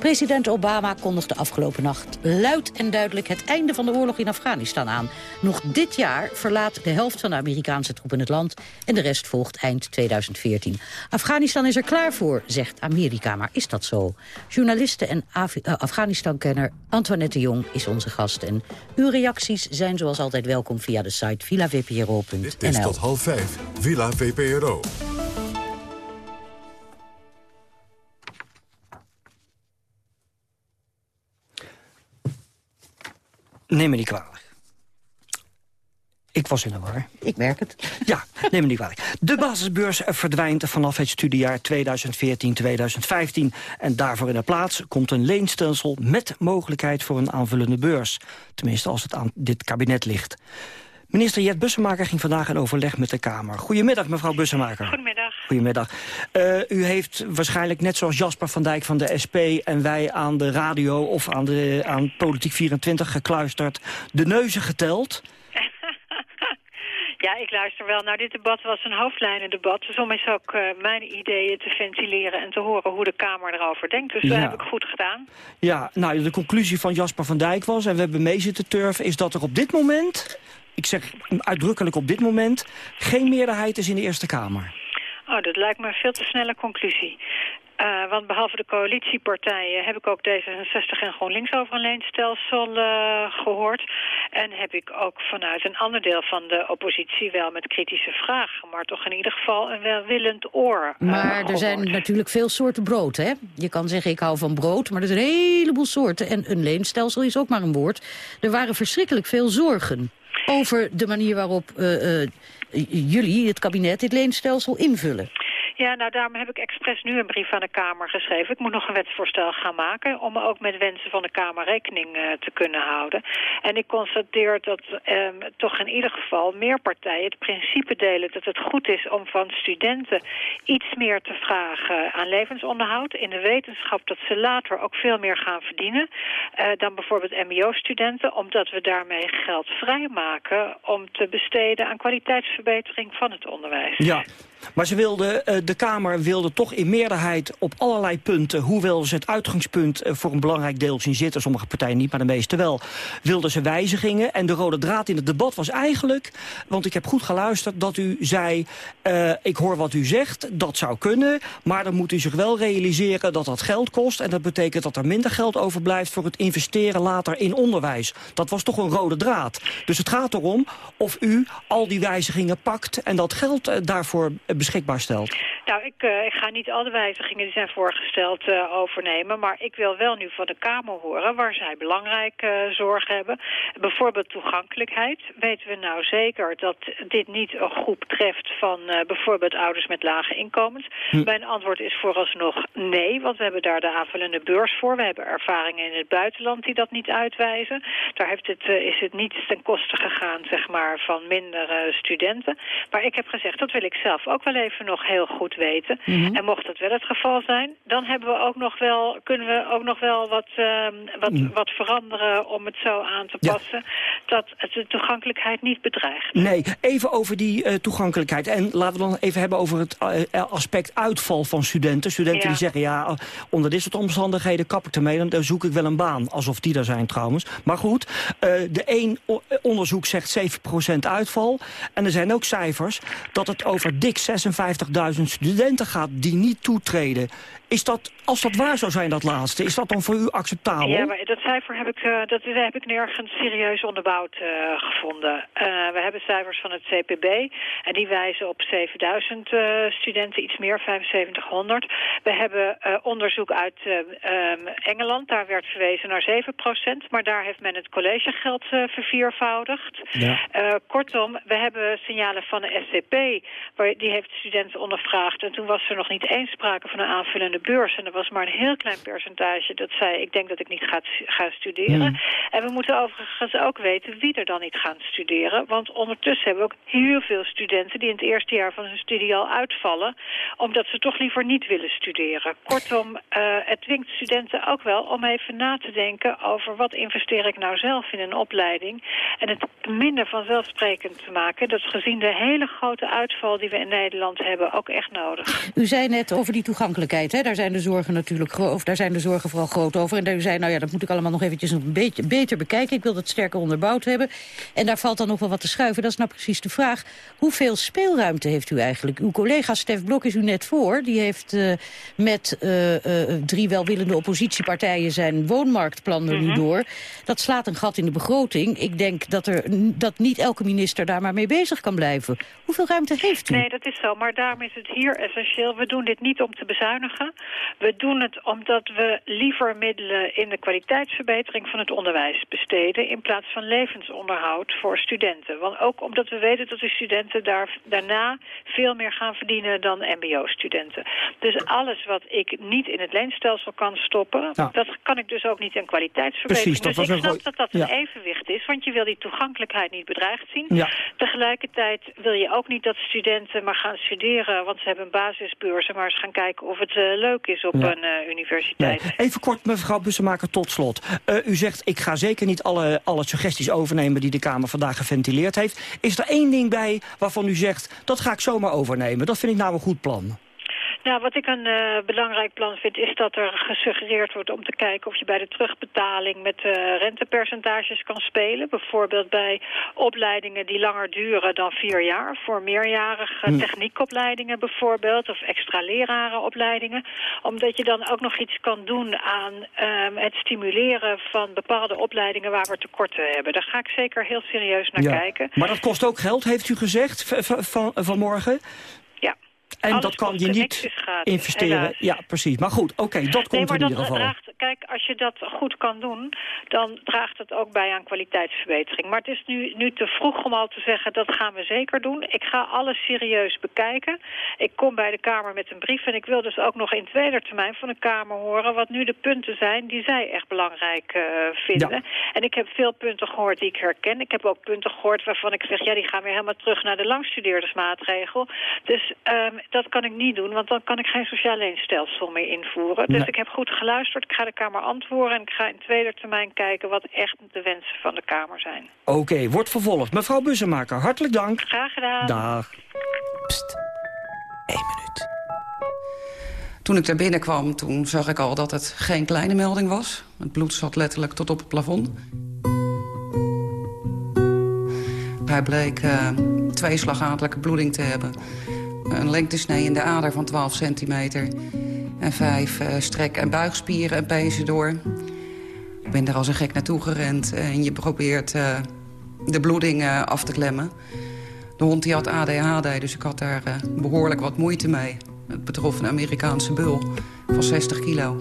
President Obama kondigde afgelopen nacht luid en duidelijk het einde van de oorlog in Afghanistan aan. Nog dit jaar verlaat de helft van de Amerikaanse troepen het land en de rest volgt eind 2014. Afghanistan is er klaar voor, zegt Amerika, maar is dat zo? Journaliste en Af uh, Afghanistan-kenner Antoinette Jong is onze gast. En uw reacties zijn zoals altijd welkom via de site villavpro.nl. Dit is tot half vijf, Villa VPRO. Neem me niet kwalijk. Ik was in de war. Ik merk het. Ja, neem me niet kwalijk. De basisbeurs verdwijnt vanaf het studiejaar 2014-2015. En daarvoor in de plaats komt een leenstelsel met mogelijkheid voor een aanvullende beurs. Tenminste, als het aan dit kabinet ligt. Minister Jet Bussemaker ging vandaag in overleg met de Kamer. Goedemiddag, mevrouw Bussemaker. Goedemiddag. Goedemiddag. Uh, u heeft waarschijnlijk net zoals Jasper van Dijk van de SP... en wij aan de radio of aan, de, aan Politiek 24 gekluisterd... de neuzen geteld... Ja, ik luister wel. Nou, dit debat was een hoofdlijnendebat. Dus om eens ook uh, mijn ideeën te ventileren en te horen hoe de Kamer erover denkt. Dus dat heb ik goed gedaan. Ja, nou, de conclusie van Jasper van Dijk was, en we hebben mee zitten turven... is dat er op dit moment, ik zeg uitdrukkelijk op dit moment... geen meerderheid is in de Eerste Kamer. Oh, dat lijkt me een veel te snelle conclusie. Uh, want behalve de coalitiepartijen heb ik ook D66 en GroenLinks over een leenstelsel uh, gehoord. En heb ik ook vanuit een ander deel van de oppositie wel met kritische vragen. Maar toch in ieder geval een welwillend oor uh, Maar er zijn natuurlijk veel soorten brood, hè? Je kan zeggen ik hou van brood, maar er zijn een heleboel soorten. En een leenstelsel is ook maar een woord. Er waren verschrikkelijk veel zorgen over de manier waarop jullie, het kabinet, dit leenstelsel invullen. Ja, nou daarom heb ik expres nu een brief aan de Kamer geschreven. Ik moet nog een wetsvoorstel gaan maken om ook met wensen van de Kamer rekening uh, te kunnen houden. En ik constateer dat um, toch in ieder geval meer partijen het principe delen dat het goed is om van studenten iets meer te vragen aan levensonderhoud. In de wetenschap dat ze later ook veel meer gaan verdienen uh, dan bijvoorbeeld mbo-studenten. Omdat we daarmee geld vrijmaken om te besteden aan kwaliteitsverbetering van het onderwijs. Ja, maar ze wilde, uh, de Kamer wilde toch in meerderheid op allerlei punten... hoewel ze het uitgangspunt uh, voor een belangrijk deel zien zitten... sommige partijen niet, maar de meeste wel... wilden ze wijzigingen. En de rode draad in het debat was eigenlijk... want ik heb goed geluisterd dat u zei... Uh, ik hoor wat u zegt, dat zou kunnen... maar dan moet u zich wel realiseren dat dat geld kost... en dat betekent dat er minder geld overblijft... voor het investeren later in onderwijs. Dat was toch een rode draad. Dus het gaat erom of u al die wijzigingen pakt... en dat geld daarvoor beschikbaar stelt? Nou, ik, uh, ik ga niet alle wijzigingen die zijn voorgesteld uh, overnemen. Maar ik wil wel nu van de Kamer horen waar zij belangrijke uh, zorg hebben. Bijvoorbeeld toegankelijkheid. Weten we nou zeker dat dit niet een groep treft van bijvoorbeeld ouders met lage inkomens? Hm. Mijn antwoord is vooralsnog nee, want we hebben daar de aanvullende beurs voor. We hebben ervaringen in het buitenland die dat niet uitwijzen. Daar heeft het, is het niet ten koste gegaan, zeg maar, van minder studenten. Maar ik heb gezegd, dat wil ik zelf ook wel even nog heel goed weten. Mm -hmm. En mocht dat wel het geval zijn, dan hebben we ook nog wel, kunnen we ook nog wel wat, uh, wat, mm. wat veranderen om het zo aan te passen ja. dat het de toegankelijkheid niet bedreigt. Nee, even over die uh, toegankelijkheid. En laten we dan even hebben over het uh, aspect uitval van studenten. Studenten ja. die zeggen, ja, onder dit soort omstandigheden kap ik ermee, dan zoek ik wel een baan. Alsof die er zijn trouwens. Maar goed, de één onderzoek zegt 7% uitval. En er zijn ook cijfers dat het over dik 56.000 studenten gaat die niet toetreden. Is dat, als dat waar zou zijn, dat laatste, is dat dan voor u acceptabel? Ja, maar dat cijfer heb ik, uh, dat heb ik nergens serieus onderbouwd uh, gevonden. Uh, we hebben cijfers van het CPB en die wijzen op 7000 studenten, iets meer, 7500. We hebben onderzoek uit um, Engeland, daar werd verwezen naar 7% maar daar heeft men het collegegeld verviervoudigd. Ja. kortom, we hebben signalen van de SCP, waar, die heeft studenten ondervraagd en toen was er nog niet eens sprake van een aanvullende beurs. En er was maar een heel klein percentage dat zei... ik denk dat ik niet ga, ga studeren. Mm. En we moeten overigens ook weten wie er dan niet gaan studeren. Want ondertussen hebben we ook heel veel studenten... die in het eerste jaar van hun studie al uitvallen... omdat ze toch liever niet willen studeren. Kortom, uh, het dwingt studenten ook wel om even na te denken... over wat investeer ik nou zelf in een opleiding... en het minder vanzelfsprekend te maken... dat gezien de hele grote uitval die we in Nederland hebben... ook echt nodig. U zei net over die toegankelijkheid, hè? daar zijn de zorgen natuurlijk of daar zijn de zorgen vooral groot over. En daar zei, nou ja, dat moet ik allemaal nog eventjes een beetje beter bekijken. Ik wil dat sterker onderbouwd hebben. En daar valt dan nog wel wat te schuiven. Dat is nou precies de vraag. Hoeveel speelruimte heeft u eigenlijk? Uw collega Stef Blok is u net voor. Die heeft uh, met uh, uh, drie welwillende oppositiepartijen zijn woonmarktplan er mm -hmm. nu door. Dat slaat een gat in de begroting. Ik denk dat, er, dat niet elke minister daar maar mee bezig kan blijven. Hoeveel ruimte heeft u? Nee, dat is is zo, maar daarom is het hier essentieel. We doen dit niet om te bezuinigen. We doen het omdat we liever middelen in de kwaliteitsverbetering van het onderwijs besteden... in plaats van levensonderhoud voor studenten. Want ook omdat we weten dat de studenten daar, daarna veel meer gaan verdienen dan mbo-studenten. Dus alles wat ik niet in het leenstelsel kan stoppen... dat kan ik dus ook niet in kwaliteitsverbetering. Precies, dat dus ik snap dat dat een evenwicht is, want je wil die toegankelijkheid niet bedreigd zien. Ja. Tegelijkertijd wil je ook niet dat studenten maar gaan studeren... want ze hebben een basisbeurzen, maar eens gaan kijken of het uh, leuk is op Ja. een uh, universiteit. Nee. Even kort, mevrouw Bussemaker, tot slot. Uh, u zegt, ik ga zeker niet alle, alle suggesties overnemen... die de Kamer vandaag geventileerd heeft. Is er één ding bij waarvan u zegt, dat ga ik zomaar overnemen? Dat vind ik nou een goed plan. Nou, wat ik een uh, belangrijk plan vind is dat er gesuggereerd wordt om te kijken of je bij de terugbetaling met uh, rentepercentages kan spelen. Bijvoorbeeld bij opleidingen die langer duren dan vier jaar. Voor meerjarige Hm. techniekopleidingen bijvoorbeeld of extra lerarenopleidingen. Omdat je dan ook nog iets kan doen aan um, het stimuleren van bepaalde opleidingen waar we tekorten hebben. Daar ga ik zeker heel serieus naar ja. kijken. Maar dat kost ook geld, heeft u gezegd van, vanmorgen? En Alles dat kan je niet investeren. helaas. Ja, precies. Maar goed, oké, okay, dat nee, komt maar in ieder geval. Draagt, kijk, als je dat goed kan doen, dan draagt het ook bij aan kwaliteitsverbetering. Maar het is nu, nu te vroeg om al te zeggen, dat gaan we zeker doen. Ik ga alles serieus bekijken. Ik kom bij de Kamer met een brief en ik wil dus ook nog in tweede termijn van de Kamer horen wat nu de punten zijn die zij echt belangrijk uh, vinden. Ja. En ik heb veel punten gehoord die ik herken. Ik heb ook punten gehoord waarvan ik zeg, ja, die gaan weer helemaal terug naar de langstudeerdersmaatregel. Dus um, dat kan ik niet doen want dan kan ik geen sociaal leenstelsel meer invoeren. Dus Nee. ik heb goed geluisterd, ik ga de Kamer antwoorden... en ik ga in tweede termijn kijken wat echt de wensen van de Kamer zijn. Oké, wordt vervolgd. Mevrouw Bussemaker, hartelijk dank. Graag gedaan. Dag. Toen ik daar binnenkwam, toen zag ik al dat het geen kleine melding was. Het bloed zat letterlijk tot op het plafond. Hij bleek uh, twee slagadelijke bloeding te hebben. Een lengtesnee in de ader van 12 centimeter. En vijf uh, strek- en buigspieren en pezen door. Ik ben er als een gek naartoe gerend. En je probeert uh, de bloeding uh, af te klemmen. De hond die had ADHD, dus ik had daar behoorlijk wat moeite mee. Het betrof een Amerikaanse bul van 60 kilo.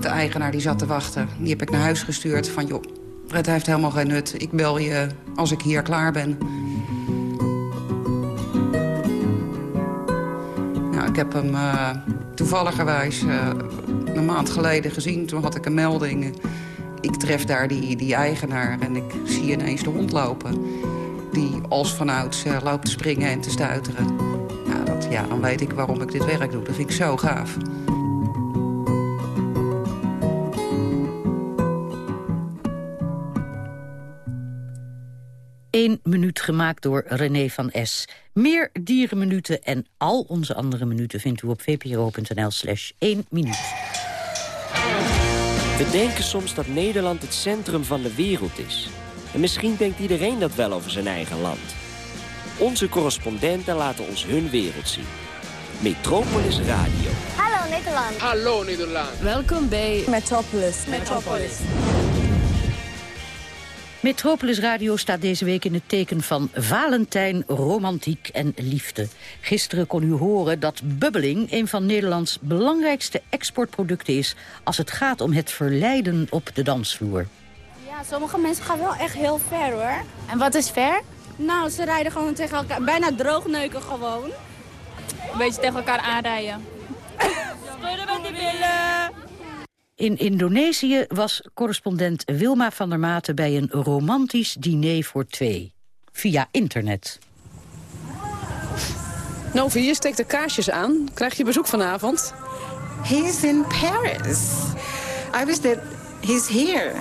De eigenaar die zat te wachten, die heb ik naar huis gestuurd. Van joh, het heeft helemaal geen nut. Ik bel je als ik hier klaar ben. Ik heb hem uh, toevalligerwijs uh, een maand geleden gezien. Toen had ik een melding. Ik tref daar die, die eigenaar en ik zie ineens de hond lopen. Die als vanouds uh, loopt te springen en te stuiteren. Nou, dat, ja, dan weet ik waarom ik dit werk doe. Dat vind ik zo gaaf. Minuut gemaakt door René van S. Meer dierenminuten en al onze andere minuten vindt u op vpro.nl slash 1 minuut. We denken soms dat Nederland het centrum van de wereld is. En misschien denkt iedereen dat wel over zijn eigen land. Onze correspondenten laten ons hun wereld zien. Metropolis Radio. Hallo Nederland. Hallo Nederland. Welkom bij Metropolis. Metropolis. Metropolis Radio staat deze week in het teken van Valentijn, romantiek en liefde. Gisteren kon u horen dat bubbeling een van Nederlands belangrijkste exportproducten is... als het gaat om het verleiden op de dansvloer. Ja, sommige mensen gaan wel echt heel ver hoor. En wat is ver? Nou, ze rijden gewoon tegen elkaar, bijna droogneuken gewoon. Een beetje tegen elkaar aanrijden. Schudden met de billen! In Indonesië was correspondent Wilma van der Maten bij een romantisch diner voor twee. Via internet. Novi, je steekt de kaarsjes aan. Krijg je bezoek vanavond? He's in Paris. I wish that he's here.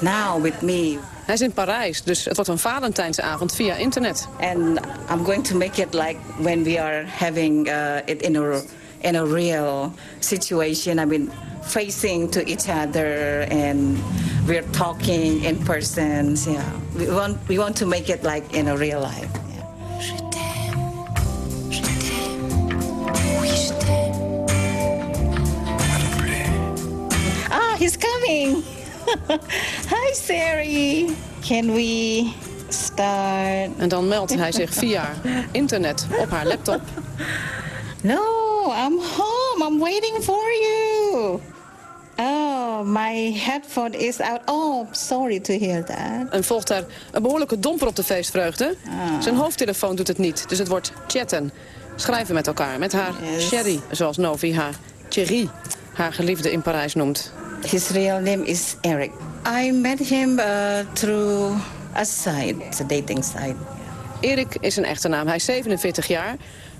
Now with me. Hij is in Parijs, dus het wordt een Valentijnsavond via internet. And I'm going to make it like when we are having uh, it in a, in a real situation. I mean, facing to each other and we're talking in person. Yeah, we want we want to make it like in a real life. Ah, he's coming. Hi, Sari. Can we start. En dan meldt hij zich via internet op haar laptop. No, I'm home. I'm waiting for you. Oh, my headphone is out. Oh, sorry to hear that. En volgt er een behoorlijke domper op de feestvreugde. Zijn hoofdtelefoon doet het niet, dus het wordt chatten. Schrijven met elkaar, met haar Yes. Sherry, zoals Novi haar Thierry, haar geliefde in Parijs noemt. His real name is Eric. I met him uh, through a site, a dating site. Erik is een echte naam. Hij is 47 jaar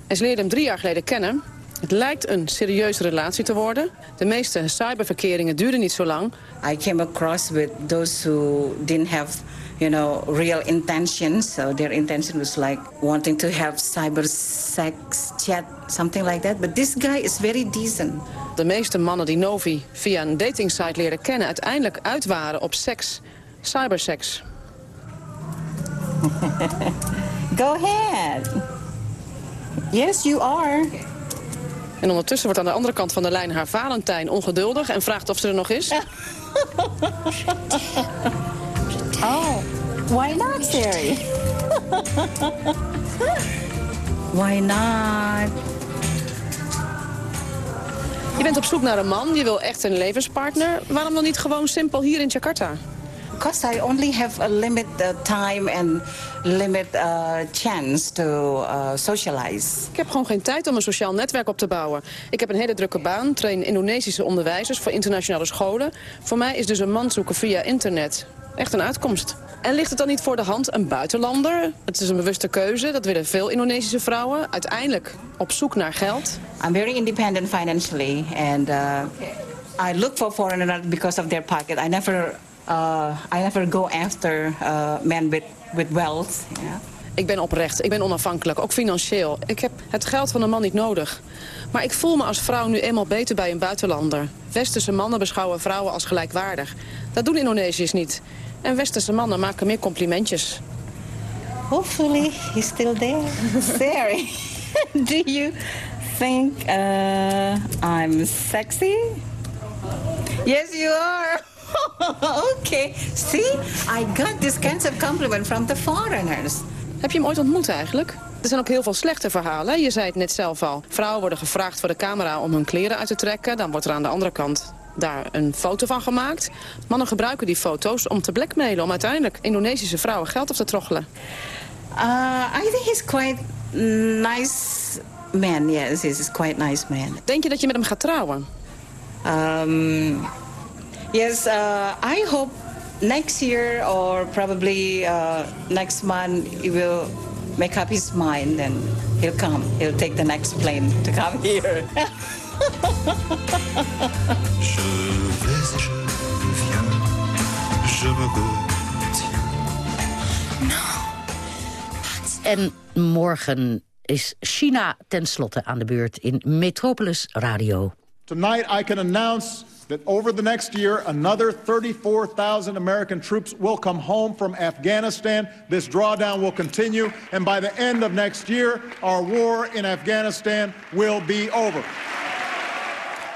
en ze leerden hem drie jaar geleden kennen. Het lijkt een serieuze relatie te worden. De meeste cyberverkeringen duurden niet zo lang. I came across with those who didn't have, you know, real intentions. So their intention was like wanting to have cyber sex chat, something like that. But this guy is very decent. De meeste mannen die Novi via een datingsite leerden kennen... uiteindelijk uit waren op seks, cyberseks. Go ahead. Yes, you are. En ondertussen wordt aan de andere kant van de lijn haar Valentijn ongeduldig... en vraagt of ze er nog is. Oh, why not, Sherry? why not? Je bent op zoek naar een man, je wil echt een levenspartner. Waarom dan niet gewoon simpel hier in Jakarta? Because I only have a limit uh, time and limit uh, chance to uh, socialize. Ik heb gewoon geen tijd om een sociaal netwerk op te bouwen. Ik heb een hele drukke baan, train Indonesische onderwijzers voor internationale scholen. Voor mij is dus een man zoeken via internet echt een uitkomst. En ligt het dan niet voor de hand een buitenlander? Het is een bewuste keuze, dat willen veel Indonesische vrouwen. Uiteindelijk op zoek naar geld. I'm very independent financially, and uh, I look for foreigners because of their pocket. I never, I never go after uh, men with with wealth. Yeah. Ik ben oprecht, ik ben onafhankelijk, ook financieel. Ik heb het geld van een man niet nodig. Maar ik voel me als vrouw nu eenmaal beter bij een buitenlander. Westerse mannen beschouwen vrouwen als gelijkwaardig. Dat doen Indonesiërs niet. En westerse mannen maken meer complimentjes. Hopefully he's still there. Sorry. Do you think uh, I'm sexy? Yes, you are. okay. See, I got this kind of compliment from the foreigners. Heb je hem ooit ontmoet eigenlijk? Er zijn ook heel veel slechte verhalen. hè? Je zei het net zelf al. Vrouwen worden gevraagd voor de camera om hun kleren uit te trekken. Dan wordt er aan de andere kant daar een foto van gemaakt. Mannen gebruiken die foto's om te blackmailen... om uiteindelijk Indonesische vrouwen geld op te troggelen. Uh, I think he's quite nice man. Yes, he's quite nice man. Denk je dat je met hem gaat trouwen? Um, yes, uh, I hope next year or probably uh, next month he will make up his mind and he'll come. He'll take the next plane to come here. Je vais et je viens, je me retiens. En morgen is China tenslotte aan de beurt in Metropolis Radio. Tonight, I can announce that over the next year, another 34,000 American troops will come home from Afghanistan. This drawdown will continue, and by the end of next year, our war in Afghanistan will be over.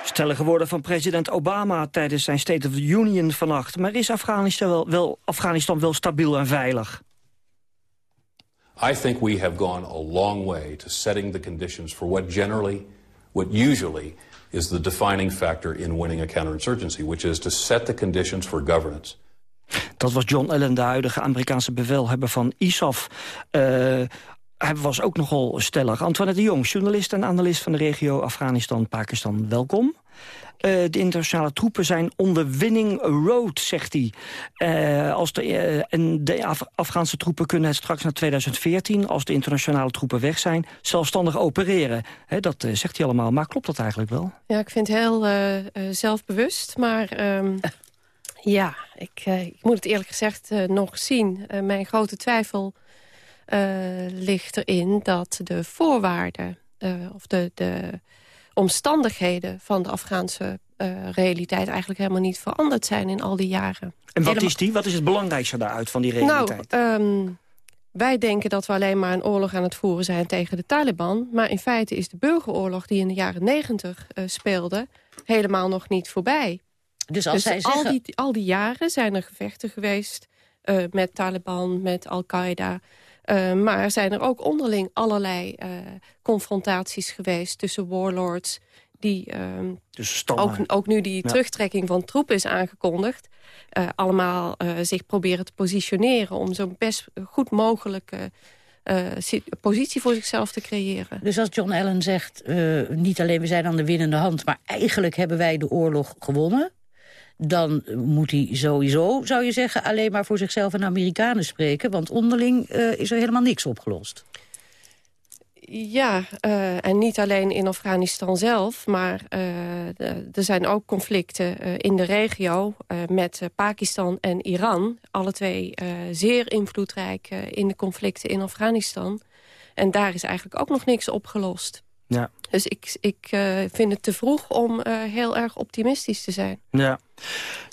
Stellige woorden van president Obama tijdens zijn State of the Union vannacht. Maar is Afghanistan wel, wel, Afghanistan wel stabiel en veilig? I think we have gone a long way to setting the conditions for what generally, what usually is the defining factor in winning a counterinsurgency, which is to set the conditions for governance. Dat was John Allen, de huidige Amerikaanse bevelhebber van ISAF. Uh, hij was ook nogal stellig. Antoinette de Jong, journalist en analist van de regio Afghanistan-Pakistan. Welkom. Uh, de internationale troepen zijn on winning road, zegt hij. Uh, als de, uh, en de Af Afghaanse troepen kunnen straks naar 2014... als de internationale troepen weg zijn, zelfstandig opereren. Dat zegt hij allemaal, maar klopt dat eigenlijk wel? Ja, ik vind het heel zelfbewust, maar... Um, ja, ik, ik, moet het eerlijk gezegd nog zien. mijn grote twijfel ligt erin dat de voorwaarden... of de... de omstandigheden van de Afghaanse uh, realiteit... eigenlijk helemaal niet veranderd zijn in al die jaren. En wat helemaal... is die? Wat is het belangrijkste daaruit van die realiteit? Nou, um, wij denken dat we alleen maar een oorlog aan het voeren zijn tegen de Taliban. Maar in feite is de burgeroorlog die in de jaren negentig uh, speelde... helemaal nog niet voorbij. Dus, als dus zij zeggen... al, die, al die jaren zijn er gevechten geweest met Taliban, met Al-Qaeda. Maar zijn er ook onderling allerlei confrontaties geweest tussen warlords die ehm, dus ook, ook, nu die terugtrekking van troepen is aangekondigd... Uh, allemaal uh, zich proberen te positioneren... om zo best goed mogelijke uh, positie voor zichzelf te creëren. Dus als John Allen zegt, niet alleen we zijn aan de winnende hand... maar eigenlijk hebben wij de oorlog gewonnen... dan moet hij sowieso, zou je zeggen, alleen maar voor zichzelf en Amerikanen spreken... want onderling is er helemaal niks opgelost. Ja, uh, en niet alleen in Afghanistan zelf, maar uh, er zijn ook conflicten in de regio met Pakistan en Iran. Alle twee zeer invloedrijk in de conflicten in Afghanistan. En daar is eigenlijk ook nog niks opgelost. Ja. Dus ik, ik vind het te vroeg om heel erg optimistisch te zijn. Ja.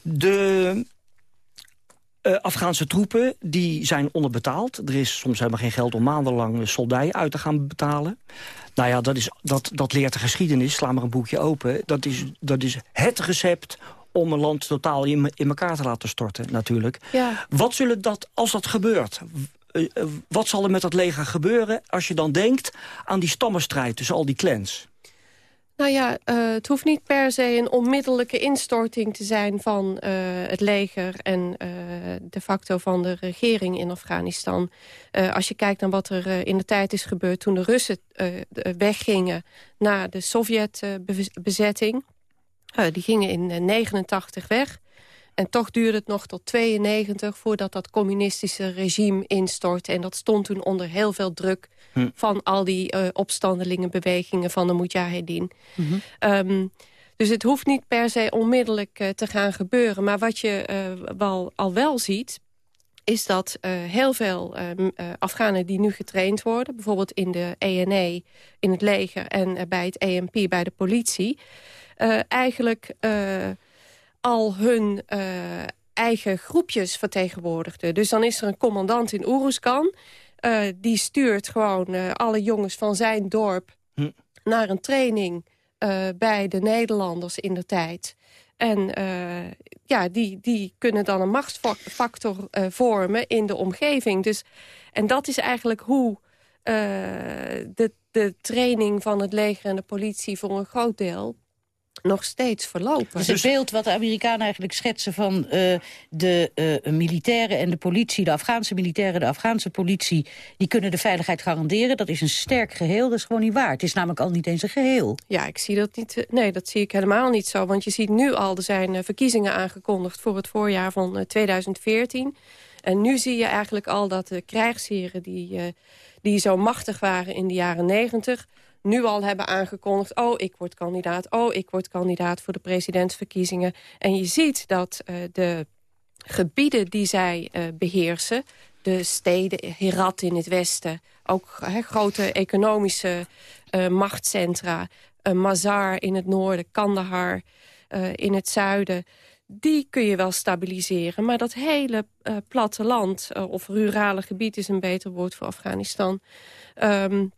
De uh, Afghaanse troepen die zijn onderbetaald. Er is soms helemaal geen geld om maandenlang soldaten uit te gaan betalen. Nou ja, dat, is, dat, dat leert de geschiedenis. Sla maar een boekje open. Dat is, dat is het recept om een land totaal in, in elkaar te laten storten, natuurlijk. Ja. Wat zullen dat, als dat gebeurt... Uh, wat zal er met dat leger gebeuren als je dan denkt aan die stammenstrijd tussen al die clans? Nou ja, uh, het hoeft niet per se een onmiddellijke instorting te zijn van het leger en de facto van de regering in Afghanistan. als je kijkt naar wat er in de tijd is gebeurd toen de Russen weggingen naar de Sovjet-bezetting. die gingen in 89 weg. En toch duurde het nog tot 92 voordat dat communistische regime instortte. En dat stond toen onder heel veel druk hm. van al die uh, opstandelingenbewegingen van de Mujahedin. Mhm. Ehm, dus het hoeft niet per se onmiddellijk uh, te gaan gebeuren. Maar wat je uh, wel, al wel ziet, is dat heel veel Afghanen die nu getraind worden... bijvoorbeeld in de ENE, in het leger en bij het EMP, bij de politie... eigenlijk al hun uh, eigen groepjes vertegenwoordigden. Dus dan is er een commandant in Oeruzkan... Uh, die stuurt gewoon uh, alle jongens van zijn dorp... Hm. naar een training bij de Nederlanders in de tijd. En ja, die, die kunnen dan een machtsfactor vormen in de omgeving. Dus, en dat is eigenlijk hoe de, de training van het leger en de politie... voor een groot deel nog steeds verlopen. Dus het beeld wat de Amerikanen eigenlijk schetsen van uh, de uh, militairen en de politie... de Afghaanse militairen, de Afghaanse politie... die kunnen de veiligheid garanderen. Dat is een sterk geheel, dat is gewoon niet waar. Het is namelijk al niet eens een geheel. Ja, ik zie dat niet. Eh, nee, dat zie ik helemaal niet zo. Want je ziet nu al, er zijn verkiezingen aangekondigd... voor het voorjaar van 2014. En nu zie je eigenlijk al dat de krijgsheren... die, die zo machtig waren in de jaren 90 nu al hebben aangekondigd... oh, ik word kandidaat, oh, ik word kandidaat voor de presidentsverkiezingen. En je ziet dat uh, de gebieden die zij uh, beheersen... de steden, Herat in het westen... ook grote economische uh, machtscentra... Mazar in het noorden, Kandahar in het zuiden die kun je wel stabiliseren. Maar dat hele uh, platteland, of rurale gebied is een beter woord voor Afghanistan... Um,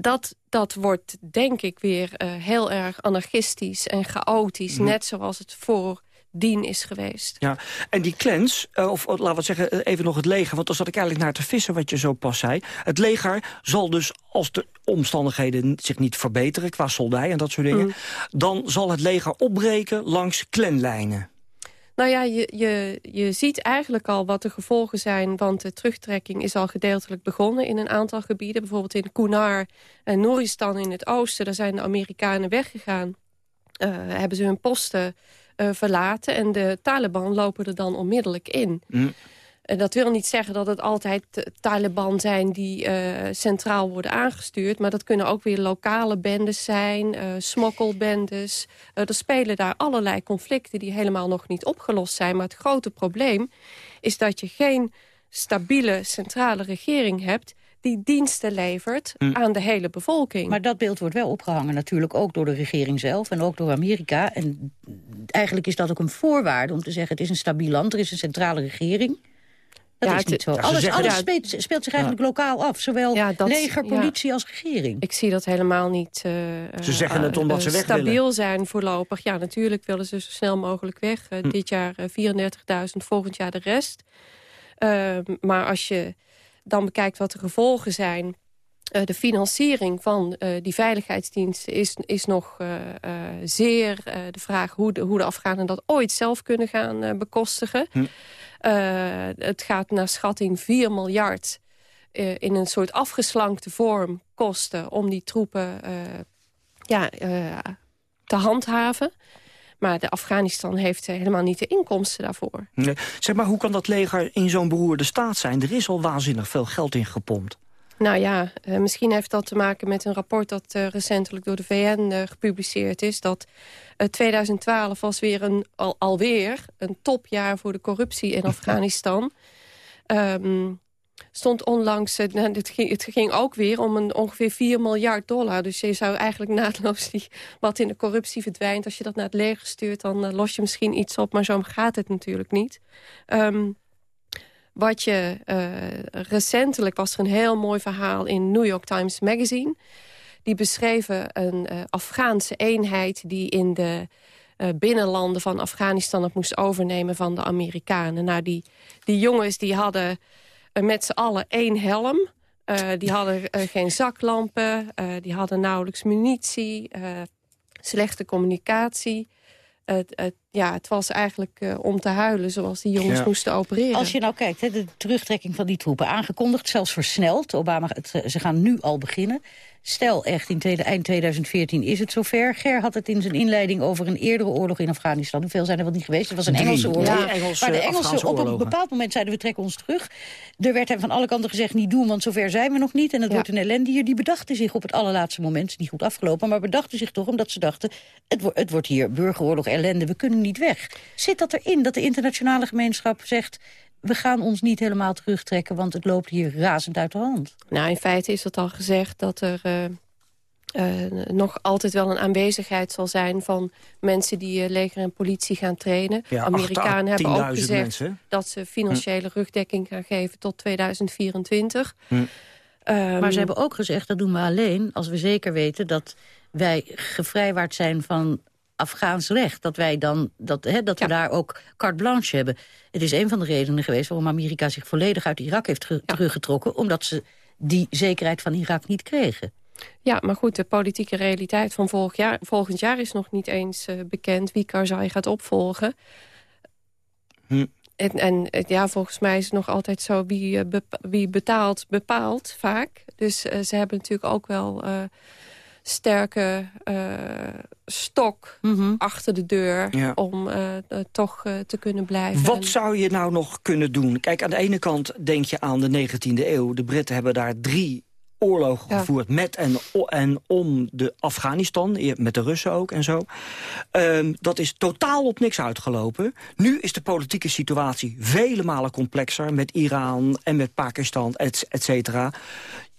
dat, dat wordt denk ik weer uh, heel erg anarchistisch en chaotisch. Mm. Net zoals het voordien is geweest. Ja, en die clans, uh, of laten we zeggen eh, even nog het leger... want daar zat ik eigenlijk naar te vissen wat je zo pas zei. Het leger zal dus, als de omstandigheden zich niet verbeteren... qua soldij en dat soort dingen... Mm. dan zal het leger opbreken langs clanlijnen. Nou ja, je, je, je ziet eigenlijk al wat de gevolgen zijn... want de terugtrekking is al gedeeltelijk begonnen in een aantal gebieden. Bijvoorbeeld in Kunar en Nooristan in het oosten. Daar zijn de Amerikanen weggegaan. Uh, hebben ze hun posten uh, verlaten. En de Taliban lopen er dan onmiddellijk in. Mm. En dat wil niet zeggen dat het altijd Taliban zijn die uh, centraal worden aangestuurd. Maar dat kunnen ook weer lokale bendes zijn, uh, smokkelbendes. Uh, er spelen daar allerlei conflicten die helemaal nog niet opgelost zijn. Maar het grote probleem is dat je geen stabiele centrale regering hebt die diensten levert hm. aan de hele bevolking. Maar dat beeld wordt wel opgehangen natuurlijk ook door de regering zelf... en ook door Amerika. En eigenlijk is dat ook een voorwaarde om te zeggen... het is een stabiel land, er is een centrale regering... Dat ja, is niet zo. alles, alles speelt, speelt, zich eigenlijk lokaal af. Zowel leger, politie als regering. Ik zie dat helemaal niet uh, Ze zeggen het omdat uh, ze weg stabiel willen. zijn voorlopig. Ja, natuurlijk willen ze zo snel mogelijk weg. Uh, dit jaar 34.000, volgend jaar de rest. Ehm, maar als je dan bekijkt wat de gevolgen zijn... Uh, de financiering van uh, die veiligheidsdiensten is, is nog uh, zeer de vraag... hoe de, hoe de Afghanen dat ooit zelf kunnen gaan bekostigen. Hm. Het gaat naar schatting 4 miljard in een soort afgeslankte vorm kosten... om die troepen ja, te handhaven. Maar de Afghanistan heeft helemaal niet de inkomsten daarvoor. Zeg maar, hoe kan dat leger in zo'n beroerde staat zijn? Er is al waanzinnig veel geld in gepompt. Nou ja, uh, misschien heeft dat te maken met een rapport... dat uh, recentelijk door de VN uh, gepubliceerd is. Dat 2012 was weer een, al, alweer een topjaar voor de corruptie in Afghanistan. um, stond onlangs, nou, het, ging, het ging ook weer om een ongeveer 4 miljard dollar. Dus je zou eigenlijk naadloos die, wat in de corruptie verdwijnt... als je dat naar het leger stuurt, dan los je misschien iets op. Maar zo gaat het natuurlijk niet. Um, wat je uh, recentelijk was er een heel mooi verhaal in New York Times Magazine. Die beschreven een uh, Afghaanse eenheid die in de uh, binnenlanden van Afghanistan het moest overnemen van de Amerikanen. Nou, die, die jongens die hadden met z'n allen één helm. die hadden geen zaklampen, die hadden nauwelijks munitie, slechte communicatie ja, het was eigenlijk uh, om te huilen zoals die jongens moesten opereren. Als je nou kijkt, hè, de terugtrekking van die troepen aangekondigd, zelfs versneld. Obama, het, ze gaan nu al beginnen. Stel echt, in tweede, eind 2014 is het zover. Ger had het in zijn inleiding over een eerdere oorlog in Afghanistan. Hoeveel zijn er wel niet geweest? Het was een Engelse oorlog. Ja, Engelse, maar de Engelsen op een bepaald moment zeiden we trekken ons terug. Er werd hem van alle kanten gezegd niet doen, want zover zijn we nog niet. En het wordt een ellende hier. Die bedachten zich op het allerlaatste moment, niet goed afgelopen... maar bedachten zich toch omdat ze dachten... het, het wordt hier burgeroorlog, ellende, we kunnen niet weg. Zit dat erin dat de internationale gemeenschap zegt we gaan ons niet helemaal terugtrekken, want het loopt hier razend uit de hand. Nou, in feite is het al gezegd dat er uh, uh, nog altijd wel een aanwezigheid zal zijn... van mensen die uh, leger en politie gaan trainen. Ja, Amerikanen hebben ook gezegd mensen. dat ze financiële hm. rugdekking gaan geven tot 2024. Hm. Um, maar ze hebben ook gezegd, dat doen we alleen als we zeker weten... dat wij gevrijwaard zijn van Afghaans recht. Dat wij dan dat, hè, dat we daar ook carte blanche hebben. Het is een van de redenen geweest waarom Amerika zich volledig uit Irak heeft teruggetrokken. Omdat ze die zekerheid van Irak niet kregen. Ja, maar goed, de politieke realiteit van volgend jaar, volgend jaar is nog niet eens uh, bekend wie Karzai gaat opvolgen. Hm. En, en, ja, volgens mij is het nog altijd zo wie, uh, wie betaalt, bepaalt vaak. Dus uh, ze hebben natuurlijk ook wel sterke uh, stok mhm. achter de deur... om uh, toch uh, te kunnen blijven. Wat zou je nou nog kunnen doen? Kijk, aan de ene kant denk je aan de 19e eeuw. De Britten hebben daar drie oorlogen gevoerd met en, en om de Afghanistan, met de Russen ook en zo. Um, dat is totaal op niks uitgelopen. Nu is de politieke situatie vele malen complexer met Iran en met Pakistan, et, et cetera.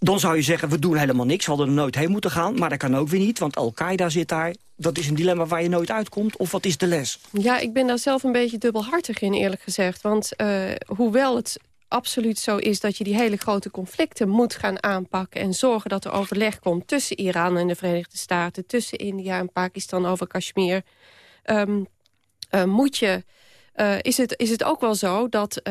Dan zou je zeggen, we doen helemaal niks, we hadden er nooit heen moeten gaan. Maar dat kan ook weer niet, want Al-Qaeda zit daar. Dat is een dilemma waar je nooit uitkomt. Of wat is de les? Ja, ik ben daar zelf een beetje dubbelhartig in, eerlijk gezegd. Want uh, hoewel het absoluut zo is dat je die hele grote conflicten moet gaan aanpakken... en zorgen dat er overleg komt tussen Iran en de Verenigde Staten... tussen India en Pakistan over Kashmir... Um, uh, moet je, uh, is, het, is het ook wel zo dat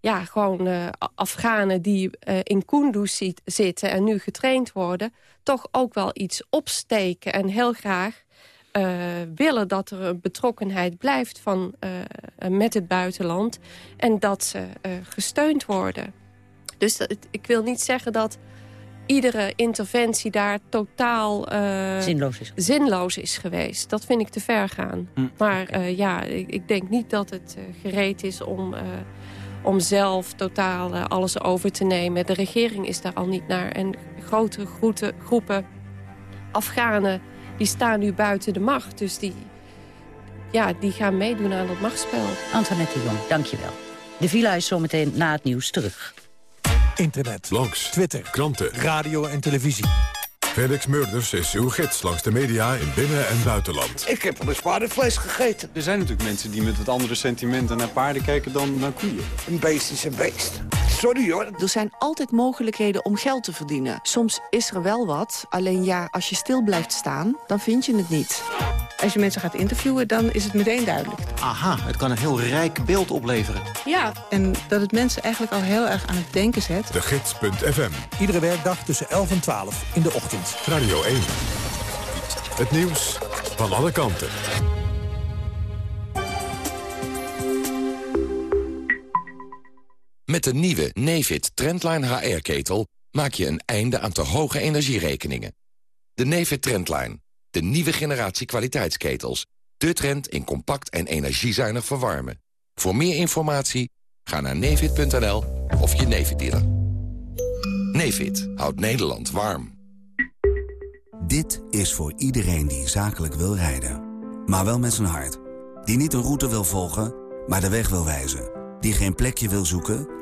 ja, gewoon Afghanen die in Kunduz zitten... en nu getraind worden, toch ook wel iets opsteken... en heel graag uh, willen dat er een betrokkenheid blijft van, met het buitenland. En dat ze gesteund worden. Dus dat, ik wil niet zeggen dat iedere interventie daar totaal zinloos, is. zinloos is geweest. Dat vind ik te ver gaan. Hm, maar okay. ja, ik, ik, denk niet dat het gereed is om, om zelf totaal alles over te nemen. De regering is daar al niet naar. En grote groepen, groepen Afghanen die staan nu buiten de macht. Dus die, ja, die gaan meedoen aan het machtsspel. Antoinette Jong, dankjewel. De villa is zometeen na het nieuws terug. Internet, blogs, Twitter, kranten, radio en televisie. Felix Murders is uw gids langs de media in binnen- en buitenland. Ik heb al eens paardenvlees gegeten. Er zijn natuurlijk mensen die met wat andere sentimenten naar paarden kijken dan naar koeien. Een beest is een beest. Sorry hoor. Er zijn altijd mogelijkheden om geld te verdienen. Soms is er wel wat, alleen ja, als je stil blijft staan, dan vind je het niet. Als je mensen gaat interviewen, dan is het meteen duidelijk. Aha, het kan een heel rijk beeld opleveren. Ja, en dat het mensen eigenlijk al heel erg aan het denken zet. De Gids.fm. Iedere werkdag tussen 11 en 12 in de ochtend. Radio 1. Het nieuws van alle kanten. Met de nieuwe Nefit Trendline HR-ketel maak je een einde aan te hoge energierekeningen. De Nefit Trendline, de nieuwe generatie kwaliteitsketels. De trend in compact en energiezuinig verwarmen. Voor meer informatie ga naar nefit.nl of je Nefit dealer. Nefit houdt Nederland warm. Dit is voor iedereen die zakelijk wil rijden. Maar wel met zijn hart. Die niet een route wil volgen, maar de weg wil wijzen. Die geen plekje wil zoeken,